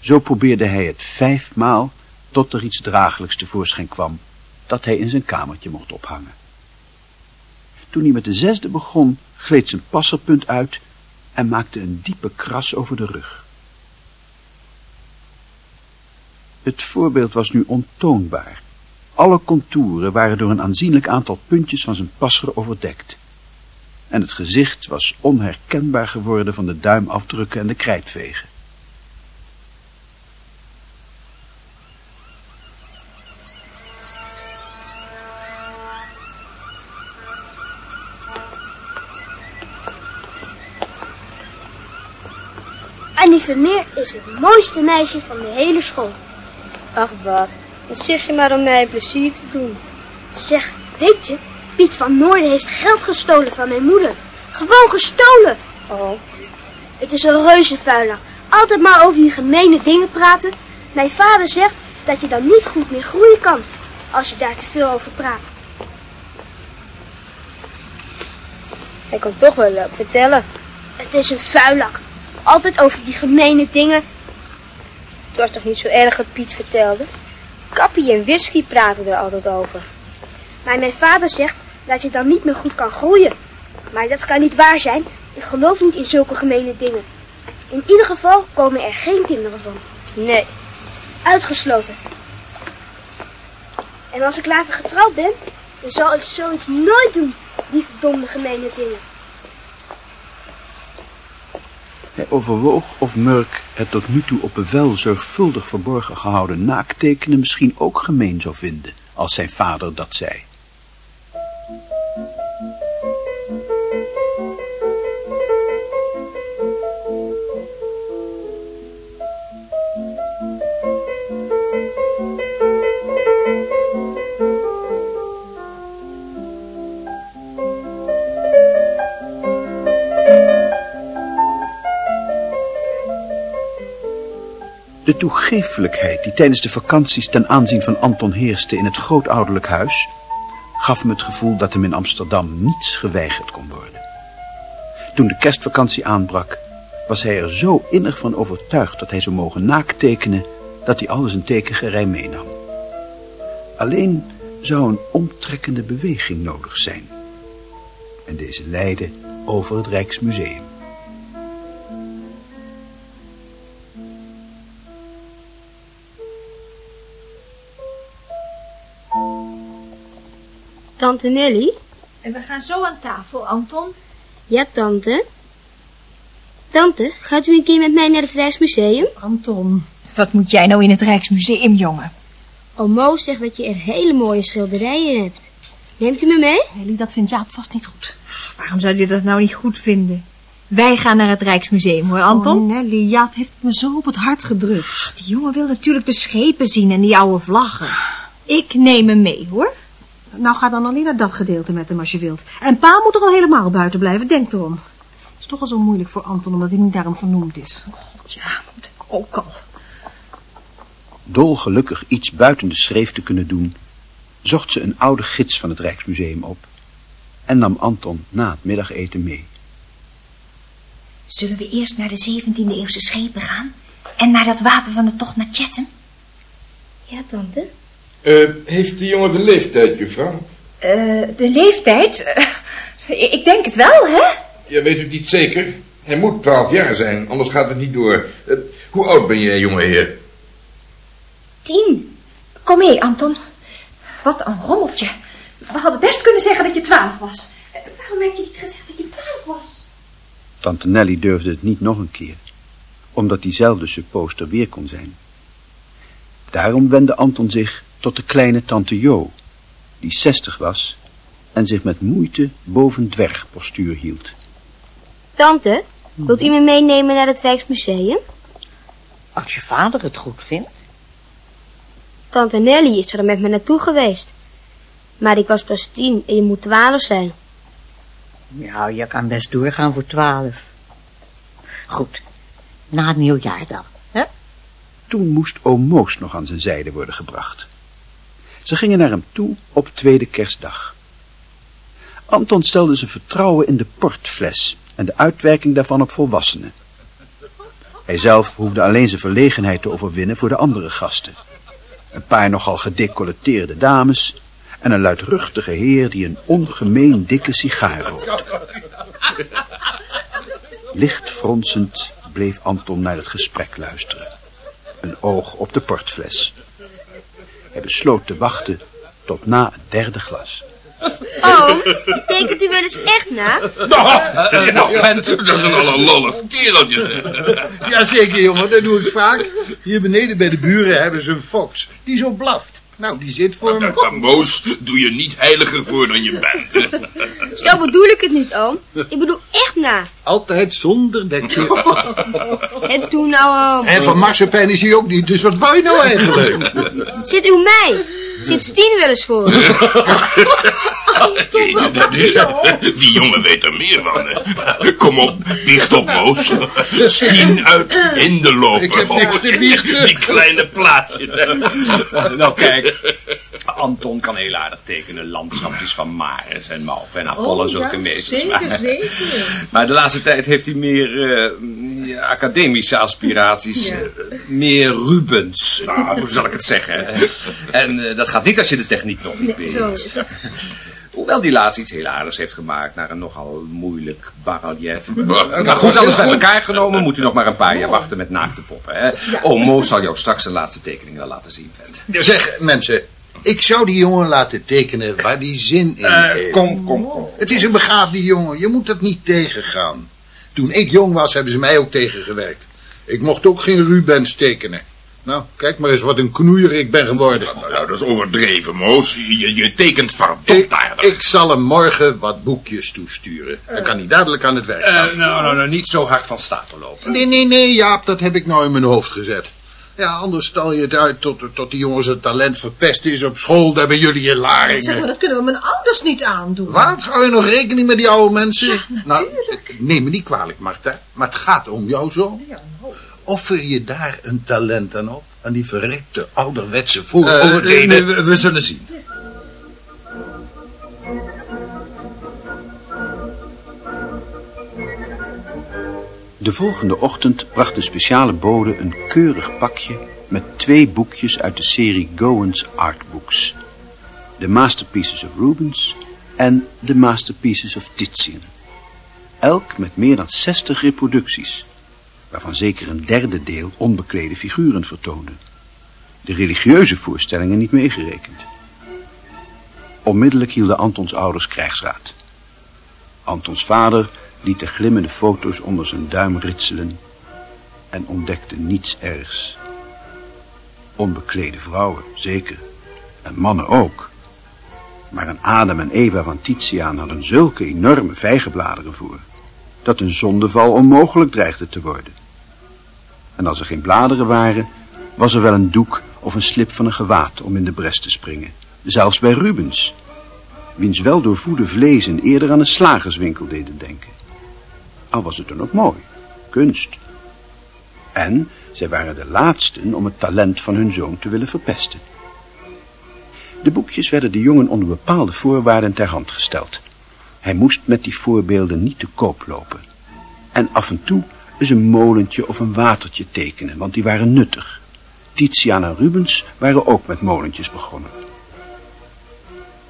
Zo probeerde hij het vijfmaal tot er iets draaglijks tevoorschijn kwam, dat hij in zijn kamertje mocht ophangen. Toen hij met de zesde begon, gleed zijn passerpunt uit en maakte een diepe kras over de rug. Het voorbeeld was nu ontoonbaar. Alle contouren waren door een aanzienlijk aantal puntjes van zijn passer overdekt. En het gezicht was onherkenbaar geworden van de duimafdrukken en de krijtvegen. Annie Vermeer is het mooiste meisje van de hele school. Ach wat, dat zeg je maar om mij plezier te doen. Zeg, weet je, Piet van Noorden heeft geld gestolen van mijn moeder. Gewoon gestolen. Oh, Het is een reuzenvuiler. Altijd maar over die gemene dingen praten. Mijn vader zegt dat je dan niet goed meer groeien kan. Als je daar te veel over praat. hij kan toch wel leuk vertellen. Het is een vuilak. Altijd over die gemene dingen. Het was toch niet zo erg wat Piet vertelde? Kappie en whisky praten er altijd over. Maar mijn vader zegt dat je dan niet meer goed kan groeien. Maar dat kan niet waar zijn. Ik geloof niet in zulke gemene dingen. In ieder geval komen er geen kinderen van. Nee, Uitgesloten. En als ik later getrouwd ben, dan zal ik zoiets nooit doen. Die verdomde gemene dingen. Hij overwoog of Murk het tot nu toe op bevel zorgvuldig verborgen gehouden naaktekenen misschien ook gemeen zou vinden, als zijn vader dat zei. De toegeeflijkheid die tijdens de vakanties ten aanzien van Anton heerste in het grootouderlijk huis, gaf hem het gevoel dat hem in Amsterdam niets geweigerd kon worden. Toen de kerstvakantie aanbrak, was hij er zo innig van overtuigd dat hij zou mogen naaktekenen, dat hij alles een tekengerij meenam. Alleen zou een omtrekkende beweging nodig zijn. En deze leidde over het Rijksmuseum. Tante Nelly? En we gaan zo aan tafel, Anton. Ja, tante. Tante, gaat u een keer met mij naar het Rijksmuseum? Anton, wat moet jij nou in het Rijksmuseum, jongen? Omo zegt dat je er hele mooie schilderijen hebt. Neemt u me mee? Nelly, dat vindt Jaap vast niet goed. Waarom zou je dat nou niet goed vinden? Wij gaan naar het Rijksmuseum, hoor, Anton. Oh, Nelly, Jaap heeft het me zo op het hart gedrukt. Die jongen wil natuurlijk de schepen zien en die oude vlaggen. Ik neem hem mee, hoor. Nou, ga dan alleen naar dat gedeelte met hem als je wilt. En pa moet er al helemaal buiten blijven, denk erom. Het is toch al zo moeilijk voor Anton, omdat hij niet naar hem vernoemd is. God, ja, moet ik ook al. Dolgelukkig iets buiten de schreef te kunnen doen, zocht ze een oude gids van het Rijksmuseum op en nam Anton na het middageten mee. Zullen we eerst naar de 17e eeuwse schepen gaan? En naar dat wapen van de tocht naar Chatham? Ja, tante. Eh, heeft die jongen de leeftijd, juffrouw? Eh, de leeftijd? Eh, ik denk het wel, hè? Ja, weet u het niet zeker? Hij moet twaalf jaar zijn, anders gaat het niet door. Hoe oud ben jij, jongeheer? Tien. Kom mee, Anton. Wat een rommeltje. We hadden best kunnen zeggen dat je twaalf was. Waarom heb je niet gezegd dat je twaalf was? Tante Nelly durfde het niet nog een keer, omdat diezelfde supposter weer kon zijn. Daarom wendde Anton zich tot de kleine tante Jo, die zestig was en zich met moeite boven dwergpostuur hield. Tante, wilt u me meenemen naar het Rijksmuseum? Als je vader het goed vindt. Tante Nelly is er met me naartoe geweest. Maar ik was pas tien en je moet twaalf zijn. Ja, je kan best doorgaan voor twaalf. Goed, Na nieuwjaar dan, hè? Toen moest oom Moos nog aan zijn zijde worden gebracht. Ze gingen naar hem toe op tweede kerstdag. Anton stelde zijn vertrouwen in de portfles en de uitwerking daarvan op volwassenen. Hij zelf hoefde alleen zijn verlegenheid te overwinnen voor de andere gasten. Een paar nogal gedecolleteerde dames en een luidruchtige heer die een ongemeen dikke sigaar rookte. Licht fronsend bleef Anton naar het gesprek luisteren. Een oog op de portfles. Hij besloot te wachten tot na het derde glas. Oh, tekent u wel eens echt na? Nou, nou Bent, dat is een allerlollig kereltje. Jazeker, jongen, dat doe ik vaak. Hier beneden bij de buren hebben ze een fox die zo blaft. Nou, die zit voor me. Moos, doe je niet heiliger voor dan je bent. Zo bedoel ik het niet, oom. Ik bedoel echt na. Altijd zonder dat je... En toen nou, oom. En van marsepein is hij ook niet, dus wat wou je nou eigenlijk? Zit uw mij? Zit Stien wel eens voor? Die jongen weet er meer van. hè. Kom op, biecht op, Moos. Stien uit in de lopen. Ik heb niks te biechten. Die kleine plaatjes. Nou kijk, Anton kan heel aardig tekenen landschapjes van Maris en Malve en Apollo Oh, zulke ja, meesters. zeker, maar, zeker. Maar de laatste tijd heeft hij meer eh, academische aspiraties. Ja. eh, meer Rubens, nou, hoe zal ik het zeggen. En eh, dat gaat niet als je de techniek nog niet Nee, weet. zo is het. Hoewel die laatst iets heel aardigs heeft gemaakt naar een nogal moeilijk barrelief. Maar Maar goed, alles bij elkaar genomen moet u nog maar een paar jaar wachten met naakte poppen. Hè? Oh, Mo zal jou straks zijn laatste tekeningen wel laten zien, vent. Zeg, mensen, ik zou die jongen laten tekenen waar die zin in Eh, heeft. kom, kom, kom. Het is een begaafde jongen, je moet dat niet tegengaan. Toen ik jong was, hebben ze mij ook tegengewerkt. Ik mocht ook geen Rubens tekenen. Nou, kijk maar eens wat een knoeier ik ben geworden. Nou, dat is overdreven, Moos. Je, je tekent verdomd aardig. ik zal hem morgen wat boekjes toesturen. Dan kan hij dadelijk aan het werk gaan. Eh, nou, nou, nou, niet zo hard van stapel lopen. Nee, nee, nee, Jaap, dat heb ik nou in mijn hoofd gezet. Ja, anders stel je het uit tot, tot die jongen zijn talent verpest is op school. Daar ben jullie in Zeg maar, laringen. dat kunnen we mijn ouders niet aandoen. Wat? Hou je nog rekening met die oude mensen? nou, ik neem me niet kwalijk, Marta. Maar het gaat om jouw zoon. Offer je daar een talent aan op? Aan die verrekte ouderwetse Eh, vooroordelen? nee, we, we zullen zien. De volgende ochtend bracht de speciale bode een keurig pakje met twee boekjes uit de serie Gowan's Artbooks. The Masterpieces of Rubens en The Masterpieces of Titian. Elk met meer dan 60 reproducties, waarvan zeker een derde deel onbeklede figuren vertoonden. De religieuze voorstellingen niet meegerekend. Onmiddellijk hielden Antons ouders krijgsraad. Antons vader liet de glimmende foto's onder zijn duim ritselen en ontdekte niets ergs. Onbeklede vrouwen, zeker, en mannen ook. Maar een Adam en Eva van Titiaan hadden zulke enorme vijgenbladeren voor, dat een zondeval onmogelijk dreigde te worden. En als er geen bladeren waren, was er wel een doek of een slip van een gewaad om in de bres te springen. Zelfs bij Rubens, wiens wel doorvoede vlezen eerder aan een slagerswinkel deden denken. Al was het dan ook mooi, kunst. En zij waren de laatsten om het talent van hun zoon te willen verpesten. De boekjes werden de jongen onder bepaalde voorwaarden ter hand gesteld. Hij moest met die voorbeelden niet te koop lopen. En af en toe eens een molentje of een watertje tekenen, want die waren nuttig. Titiaan en Rubens waren ook met molentjes begonnen.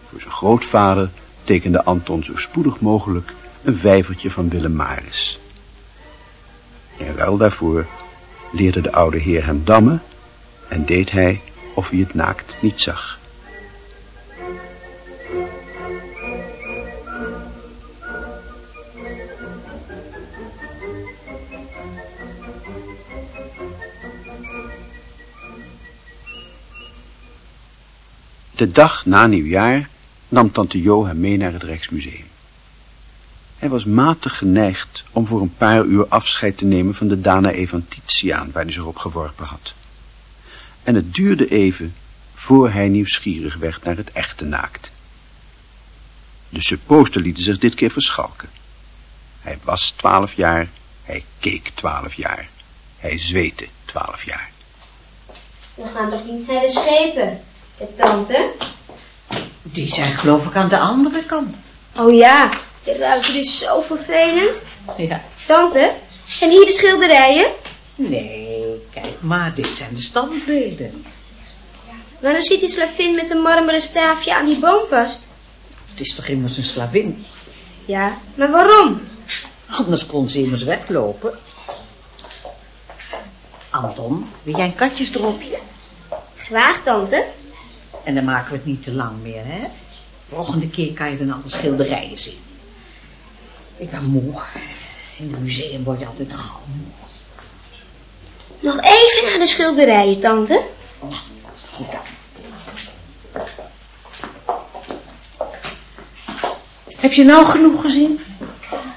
Voor zijn grootvader tekende Anton zo spoedig mogelijk een vijvertje van Willem Maris. In ruil daarvoor leerde de oude heer hem dammen en deed hij of hij het naakt niet zag. De dag na nieuwjaar nam tante Jo hem mee naar het Rijksmuseum. Hij was matig geneigd om voor een paar uur afscheid te nemen van de Danae van Titiaan waar hij zich op geworpen had. En het duurde even voor hij nieuwsgierig werd naar het echte naakt. De supposter lieten zich dit keer verschalken. Hij was twaalf jaar, hij keek twaalf jaar. Hij zweette twaalf jaar. We gaan toch niet naar de schepen, tante? Die zijn geloof ik aan de andere kant. Oh ja, de ruimte is zo vervelend. Ja. Tante, zijn hier de schilderijen? Nee, kijk maar, dit zijn de standbeelden. Waarom zit die slavin met een marmeren staafje aan die boom vast? Het is toch immers een slavin? Ja, maar waarom? Anders kon ze immers weglopen. Anton, wil jij een katjesdropje? Graag, tante. En dan maken we het niet te lang meer, hè? Volgende keer kan je dan alle schilderijen zien. Ik ben moe. In het museum word je altijd gauw moe. Nog even naar de schilderijen, tante. Goed dan. Heb je nou genoeg gezien?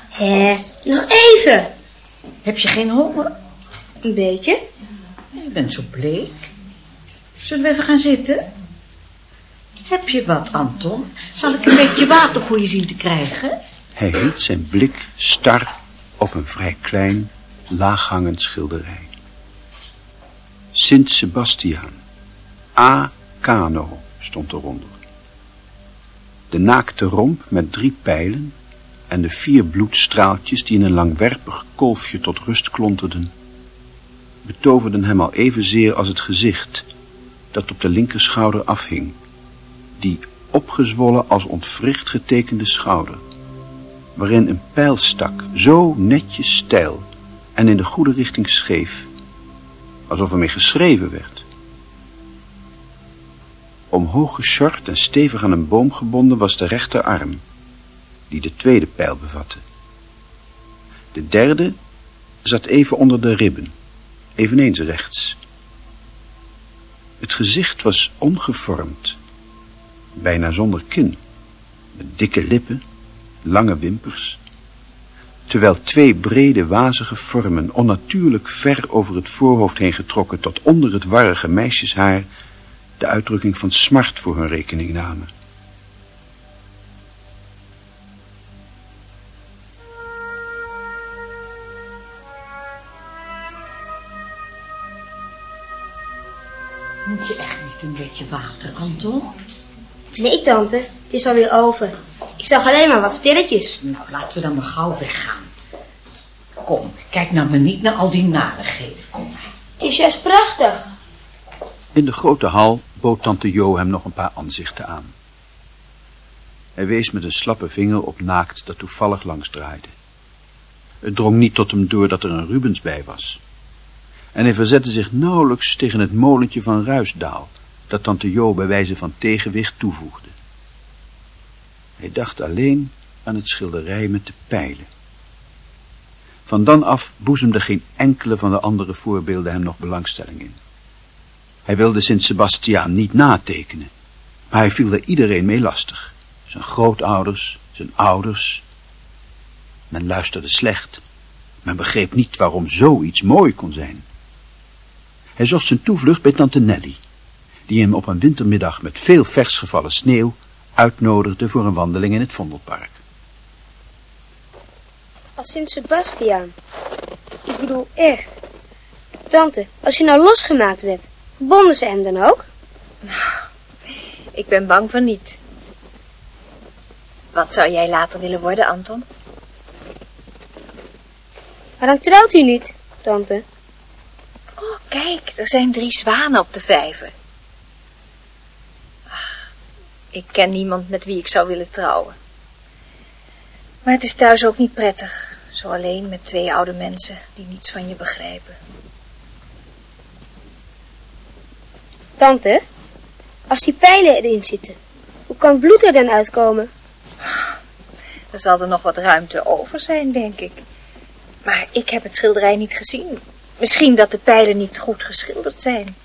Hé, nog even. Heb je geen honger? Een beetje. Je bent zo bleek. Zullen we even gaan zitten? Heb je wat, Anton? Zal ik een beetje water voor je zien te krijgen? Hij hield zijn blik star op een vrij klein, laaghangend schilderij. Sint Sebastiaan. A. Cano stond eronder. De naakte romp met drie pijlen en de vier bloedstraaltjes die in een langwerpig kolfje tot rust klonterden, betoverden hem al evenzeer als het gezicht dat op de linkerschouder afhing, die opgezwollen als ontwricht getekende schouder, waarin een pijl stak, zo netjes stijl en in de goede richting scheef, alsof ermee geschreven werd. Omhoog geschort en stevig aan een boom gebonden was de rechterarm, die de tweede pijl bevatte. De derde zat even onder de ribben, eveneens rechts. Het gezicht was ongevormd, bijna zonder kin, met dikke lippen, lange wimpers, terwijl twee brede wazige vormen onnatuurlijk ver over het voorhoofd heen getrokken tot onder het warrige meisjeshaar de uitdrukking van smart voor hun rekening namen. Moet je echt niet een beetje water, Anton? Nee, tante. Het is alweer over. Ik zag alleen maar wat stilletjes. Nou, laten we dan maar gauw weggaan. Kom, kijk nou maar niet naar al die narigheden. Kom maar. Het is juist prachtig. In de grote hal bood tante Jo hem nog een paar aanzichten aan. Hij wees met een slappe vinger op naakt dat toevallig langs draaide. Het drong niet tot hem door dat er een Rubens bij was. En hij verzette zich nauwelijks tegen het molentje van Ruisdaal, dat tante Jo bij wijze van tegenwicht toevoegde. Hij dacht alleen aan het schilderij met de pijlen. Van dan af boezemde geen enkele van de andere voorbeelden hem nog belangstelling in. Hij wilde Sint Sebastiaan niet natekenen, maar hij viel er iedereen mee lastig. Zijn grootouders, zijn ouders. Men luisterde slecht. Men begreep niet waarom zoiets mooi kon zijn. Hij zocht zijn toevlucht bij tante Nelly, die hem op een wintermiddag met veel vers gevallen sneeuw uitnodigde voor een wandeling in het Vondelpark. Als Sint Sebastiaan. Ik bedoel echt. Tante, als je nou losgemaakt werd, bonden ze hem dan ook? Ik ben bang van niet. Wat zou jij later willen worden, Anton? Waarom trouwt u niet, tante? Oh, kijk, er zijn drie zwanen op de vijver. Ik ken niemand met wie ik zou willen trouwen. Maar het is thuis ook niet prettig. Zo alleen met twee oude mensen die niets van je begrijpen. Tante, als die pijlen erin zitten, hoe kan het bloed er dan uitkomen? Er zal er nog wat ruimte over zijn, denk ik. Maar ik heb het schilderij niet gezien. Misschien dat de pijlen niet goed geschilderd zijn.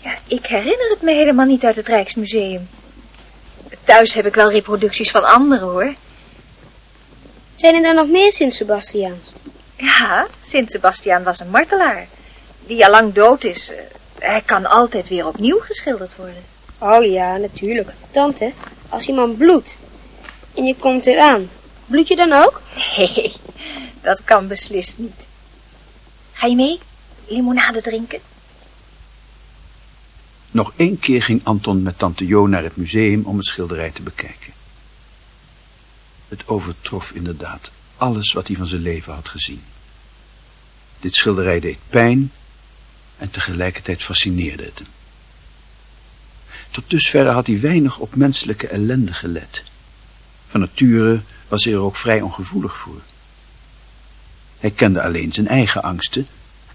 Ja, ik herinner het me helemaal niet uit het Rijksmuseum. Thuis heb ik wel reproducties van anderen, hoor. Zijn er dan nog meer Sint Sebastiaans? Ja, Sint Sebastiaan was een martelaar. Die al lang dood is. Eh, Hij kan altijd weer opnieuw geschilderd worden. Oh ja, natuurlijk. Tante, als iemand bloedt en je komt eraan, bloed je dan ook? Nee, dat kan beslist niet. Ga je mee? Limonade drinken? Nog één keer ging Anton met tante Jo naar het museum om het schilderij te bekijken. Het overtrof inderdaad alles wat hij van zijn leven had gezien. Dit schilderij deed pijn en tegelijkertijd fascineerde het hem. Tot dusver had hij weinig op menselijke ellende gelet. Van nature was hij er ook vrij ongevoelig voor. Hij kende alleen zijn eigen angsten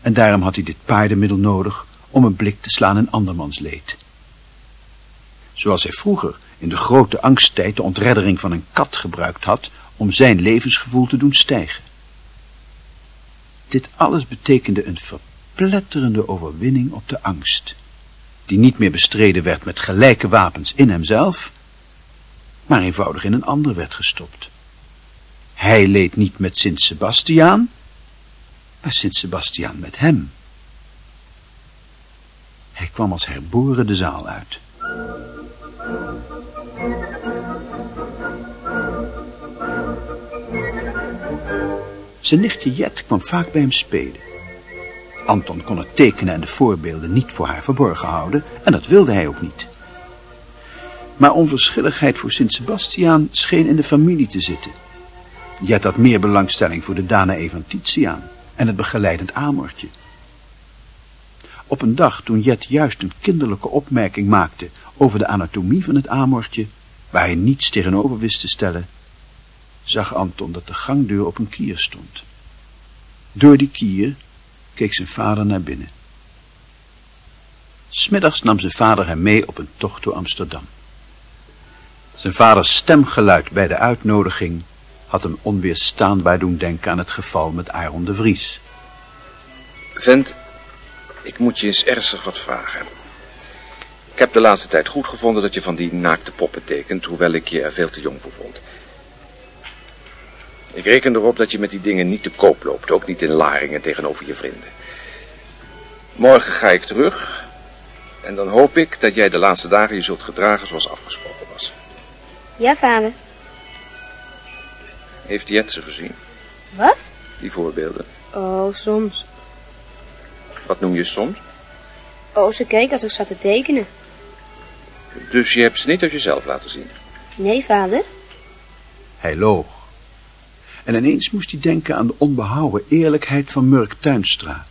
en daarom had hij dit paardenmiddel nodig om een blik te slaan in andermans leed. Zoals hij vroeger in de grote angsttijd de ontreddering van een kat gebruikt had om zijn levensgevoel te doen stijgen. Dit alles betekende een verpletterende overwinning op de angst, die niet meer bestreden werd met gelijke wapens in hemzelf, maar eenvoudig in een ander werd gestopt. Hij leed niet met Sint Sebastiaan, maar Sint Sebastiaan met hem. Hij kwam als herboren de zaal uit. Zijn nichtje Jet kwam vaak bij hem spelen. Anton kon het tekenen en de voorbeelden niet voor haar verborgen houden en dat wilde hij ook niet. Maar onverschilligheid voor Sint Sebastiaan scheen in de familie te zitten. Jet had meer belangstelling voor de Danae van Titiaan en het begeleidend Amortje. Op een dag toen Jet juist een kinderlijke opmerking maakte over de anatomie van het Amortje, waar hij niets tegenover wist te stellen, zag Anton dat de gangdeur op een kier stond. Door die kier keek zijn vader naar binnen. Smiddags nam zijn vader hem mee op een tocht door Amsterdam. Zijn vaders stemgeluid bij de uitnodiging had hem onweerstaanbaar doen denken aan het geval met Aaron de Vries. Vent, ik moet je eens ernstig wat vragen. Ik heb de laatste tijd goed gevonden dat je van die naakte poppen tekent, hoewel ik je er veel te jong voor vond. Ik reken erop dat je met die dingen niet te koop loopt, ook niet in laringen tegenover je vrienden. Morgen ga ik terug en dan hoop ik dat jij de laatste dagen je zult gedragen zoals afgesproken was. Ja, vader. Heeft Jet ze gezien, Wat? die voorbeelden? Oh, soms. Wat noem je soms? Oh, ze keek als ik zat te tekenen. Dus je hebt ze niet uit jezelf laten zien. Nee, vader. Hij loog. En ineens moest hij denken aan de onbehouden eerlijkheid van Murk Tuinstra.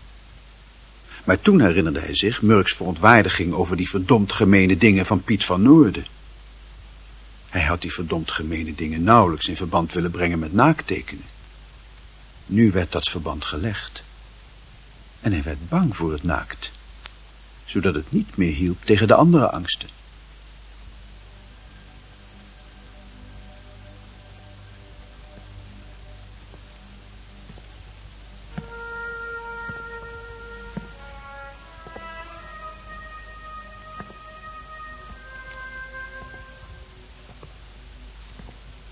Maar toen herinnerde hij zich Murks verontwaardiging over die verdomd gemene dingen van Piet van Noorden. Hij had die verdomd gemene dingen nauwelijks in verband willen brengen met naaktekenen. Nu werd dat verband gelegd. En hij werd bang voor het naakt, zodat het niet meer hielp tegen de andere angsten.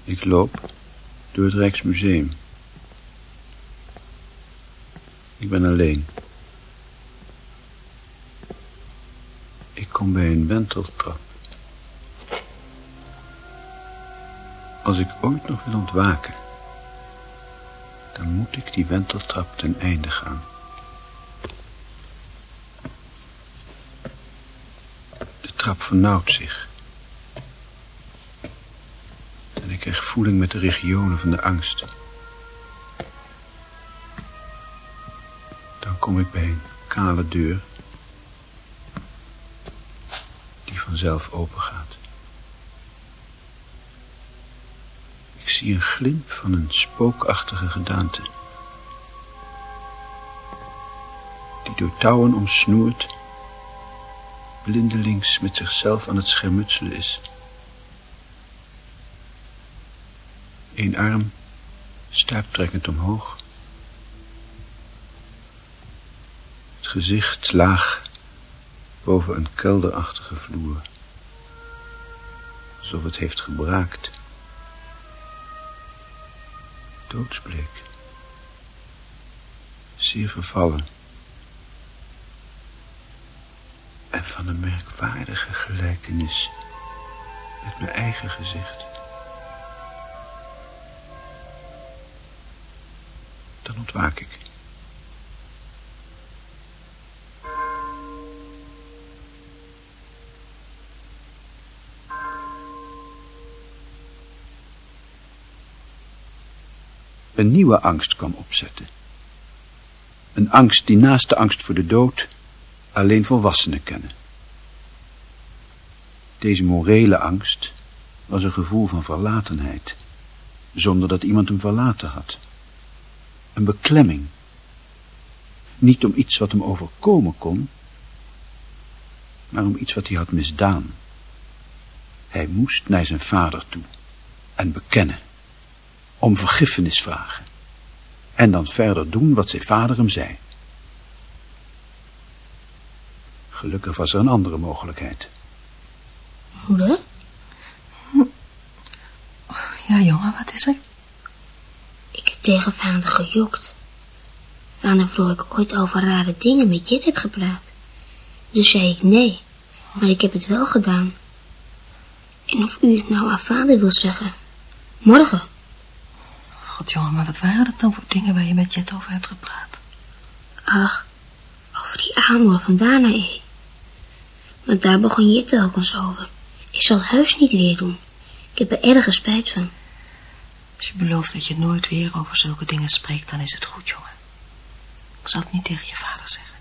Ik loop door het Rijksmuseum. Ik ben alleen. Ik kom bij een wenteltrap. Als ik ooit nog wil ontwaken, dan moet ik die wenteltrap ten einde gaan. De trap vernauwt zich. En ik krijg voeling met de regionen van de angst. Kom ik bij een kale deur die vanzelf open gaat. Ik zie een glimp van een spookachtige gedaante. Die door touwen omsnoerd, blindelings met zichzelf aan het schermutselen is. Eén arm stuiptrekkend omhoog. Gezicht laag boven een kelderachtige vloer. Alsof het heeft gebraakt. Doodsbleek. Zeer vervallen. En van een merkwaardige gelijkenis met mijn eigen gezicht. Dan ontwaak ik. Een nieuwe angst kwam opzetten. Een angst die naast de angst voor de dood alleen volwassenen kennen. Deze morele angst was een gevoel van verlatenheid, zonder dat iemand hem verlaten had. Een beklemming. Niet om iets wat hem overkomen kon, maar om iets wat hij had misdaan. Hij moest naar zijn vader toe en bekennen, om vergiffenis vragen en dan verder doen wat zijn vader hem zei. Gelukkig was er een andere mogelijkheid. Moeder? Ja, jongen, wat is er? Ik heb tegen vader gejokt. Vader vroeg ik ooit over rare dingen met Jit heb gepraat. Dus zei ik nee, maar ik heb het wel gedaan. En of u het nou aan vader wil zeggen. Morgen. Jongen, maar wat waren dat dan voor dingen waar je met Jet over hebt gepraat? Ach, over die aanmoer van Danae. Maar daar begon Jit telkens over. Ik zal het huis niet weer doen. Ik heb er erg spijt van. Als je belooft dat je nooit weer over zulke dingen spreekt, dan is het goed, jongen. Ik zal het niet tegen je vader zeggen.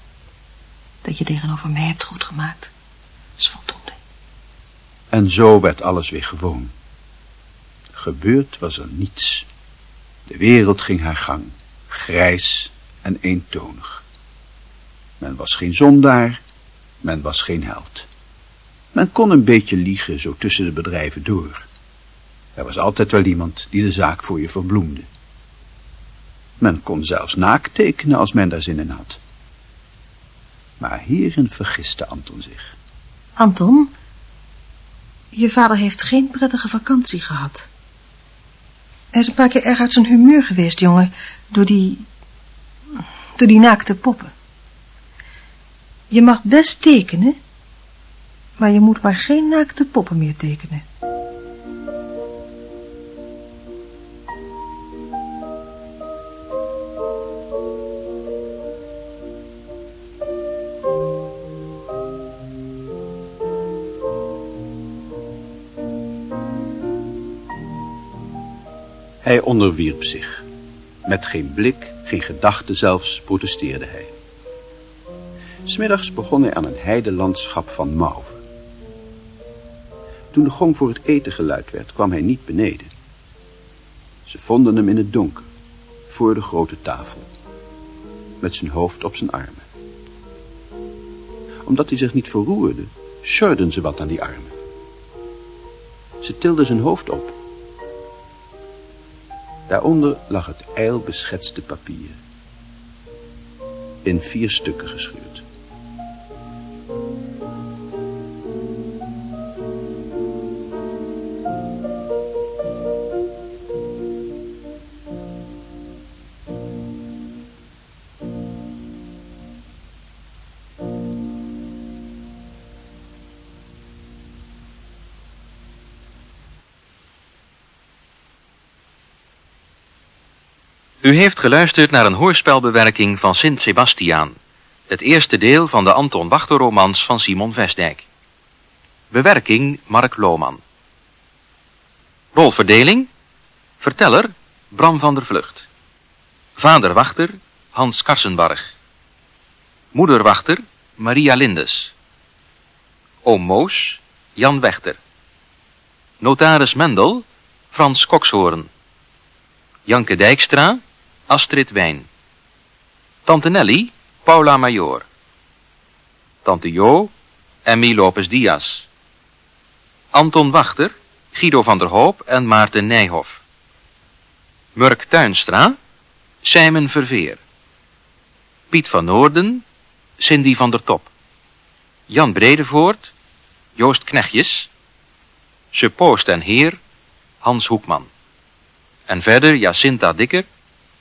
Dat je tegenover mij hebt goed gemaakt, is voldoende. En zo werd alles weer gewoon. Gebeurd was er niets. De wereld ging haar gang, grijs en eentonig. Men was geen zondaar, men was geen held. Men kon een beetje liegen zo tussen de bedrijven door. Er was altijd wel iemand die de zaak voor je verbloemde. Men kon zelfs naakt tekenen als men daar zin in had. Maar hierin vergiste Anton zich. Anton, je vader heeft geen prettige vakantie gehad. Hij is een paar keer erg uit zijn humeur geweest, jongen, door die... door die naakte poppen. Je mag best tekenen, maar je moet maar geen naakte poppen meer tekenen. Hij onderwierp zich. Met geen blik, geen gedachte zelfs, protesteerde hij. Smiddags begon hij aan een heidelandschap van mauve. Toen de gong voor het eten geluid werd, kwam hij niet beneden. Ze vonden hem in het donker, voor de grote tafel, met zijn hoofd op zijn armen. Omdat hij zich niet verroerde, scheurden ze wat aan die armen. Ze tilde zijn hoofd op Daaronder lag het ijl beschetste papier. In vier stukken gescheurd. U heeft geluisterd naar een hoorspelbewerking van Sint Sebastiaan. Het eerste deel van de Anton Wachter romans van Simon Vestdijk. Bewerking Mark Lohman. Rolverdeling. Verteller Bram van der Vlucht. Vader Wachter Hans Karsenbarg. Moeder Wachter Maria Lindes. Oom Moos Jan Wechter. Notaris Mendel Frans Kokshoorn. Janke Dijkstra Astrid Wijn. Tante Nelly, Paula Major. Tante Jo, Emmy Lopez Diaz. Anton Wachter, Guido van der Hoop en Maarten Nijhoff. Murk Tuinstra, Simon Verveer. Piet van Noorden, Cindy van der Top. Jan Bredevoort, Joost Knechtjes. Suppoost en Heer, Hans Hoekman. En verder Jacinta Dikker,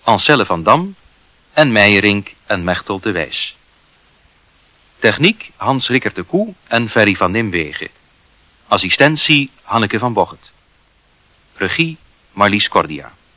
Ancelle van Dam en Meijerink en Mechtel de Wijs. Techniek Hans Rickert de Koe en Ferry van Nimwegen. Assistentie Hanneke van Bocht. Regie Marlies Cordia.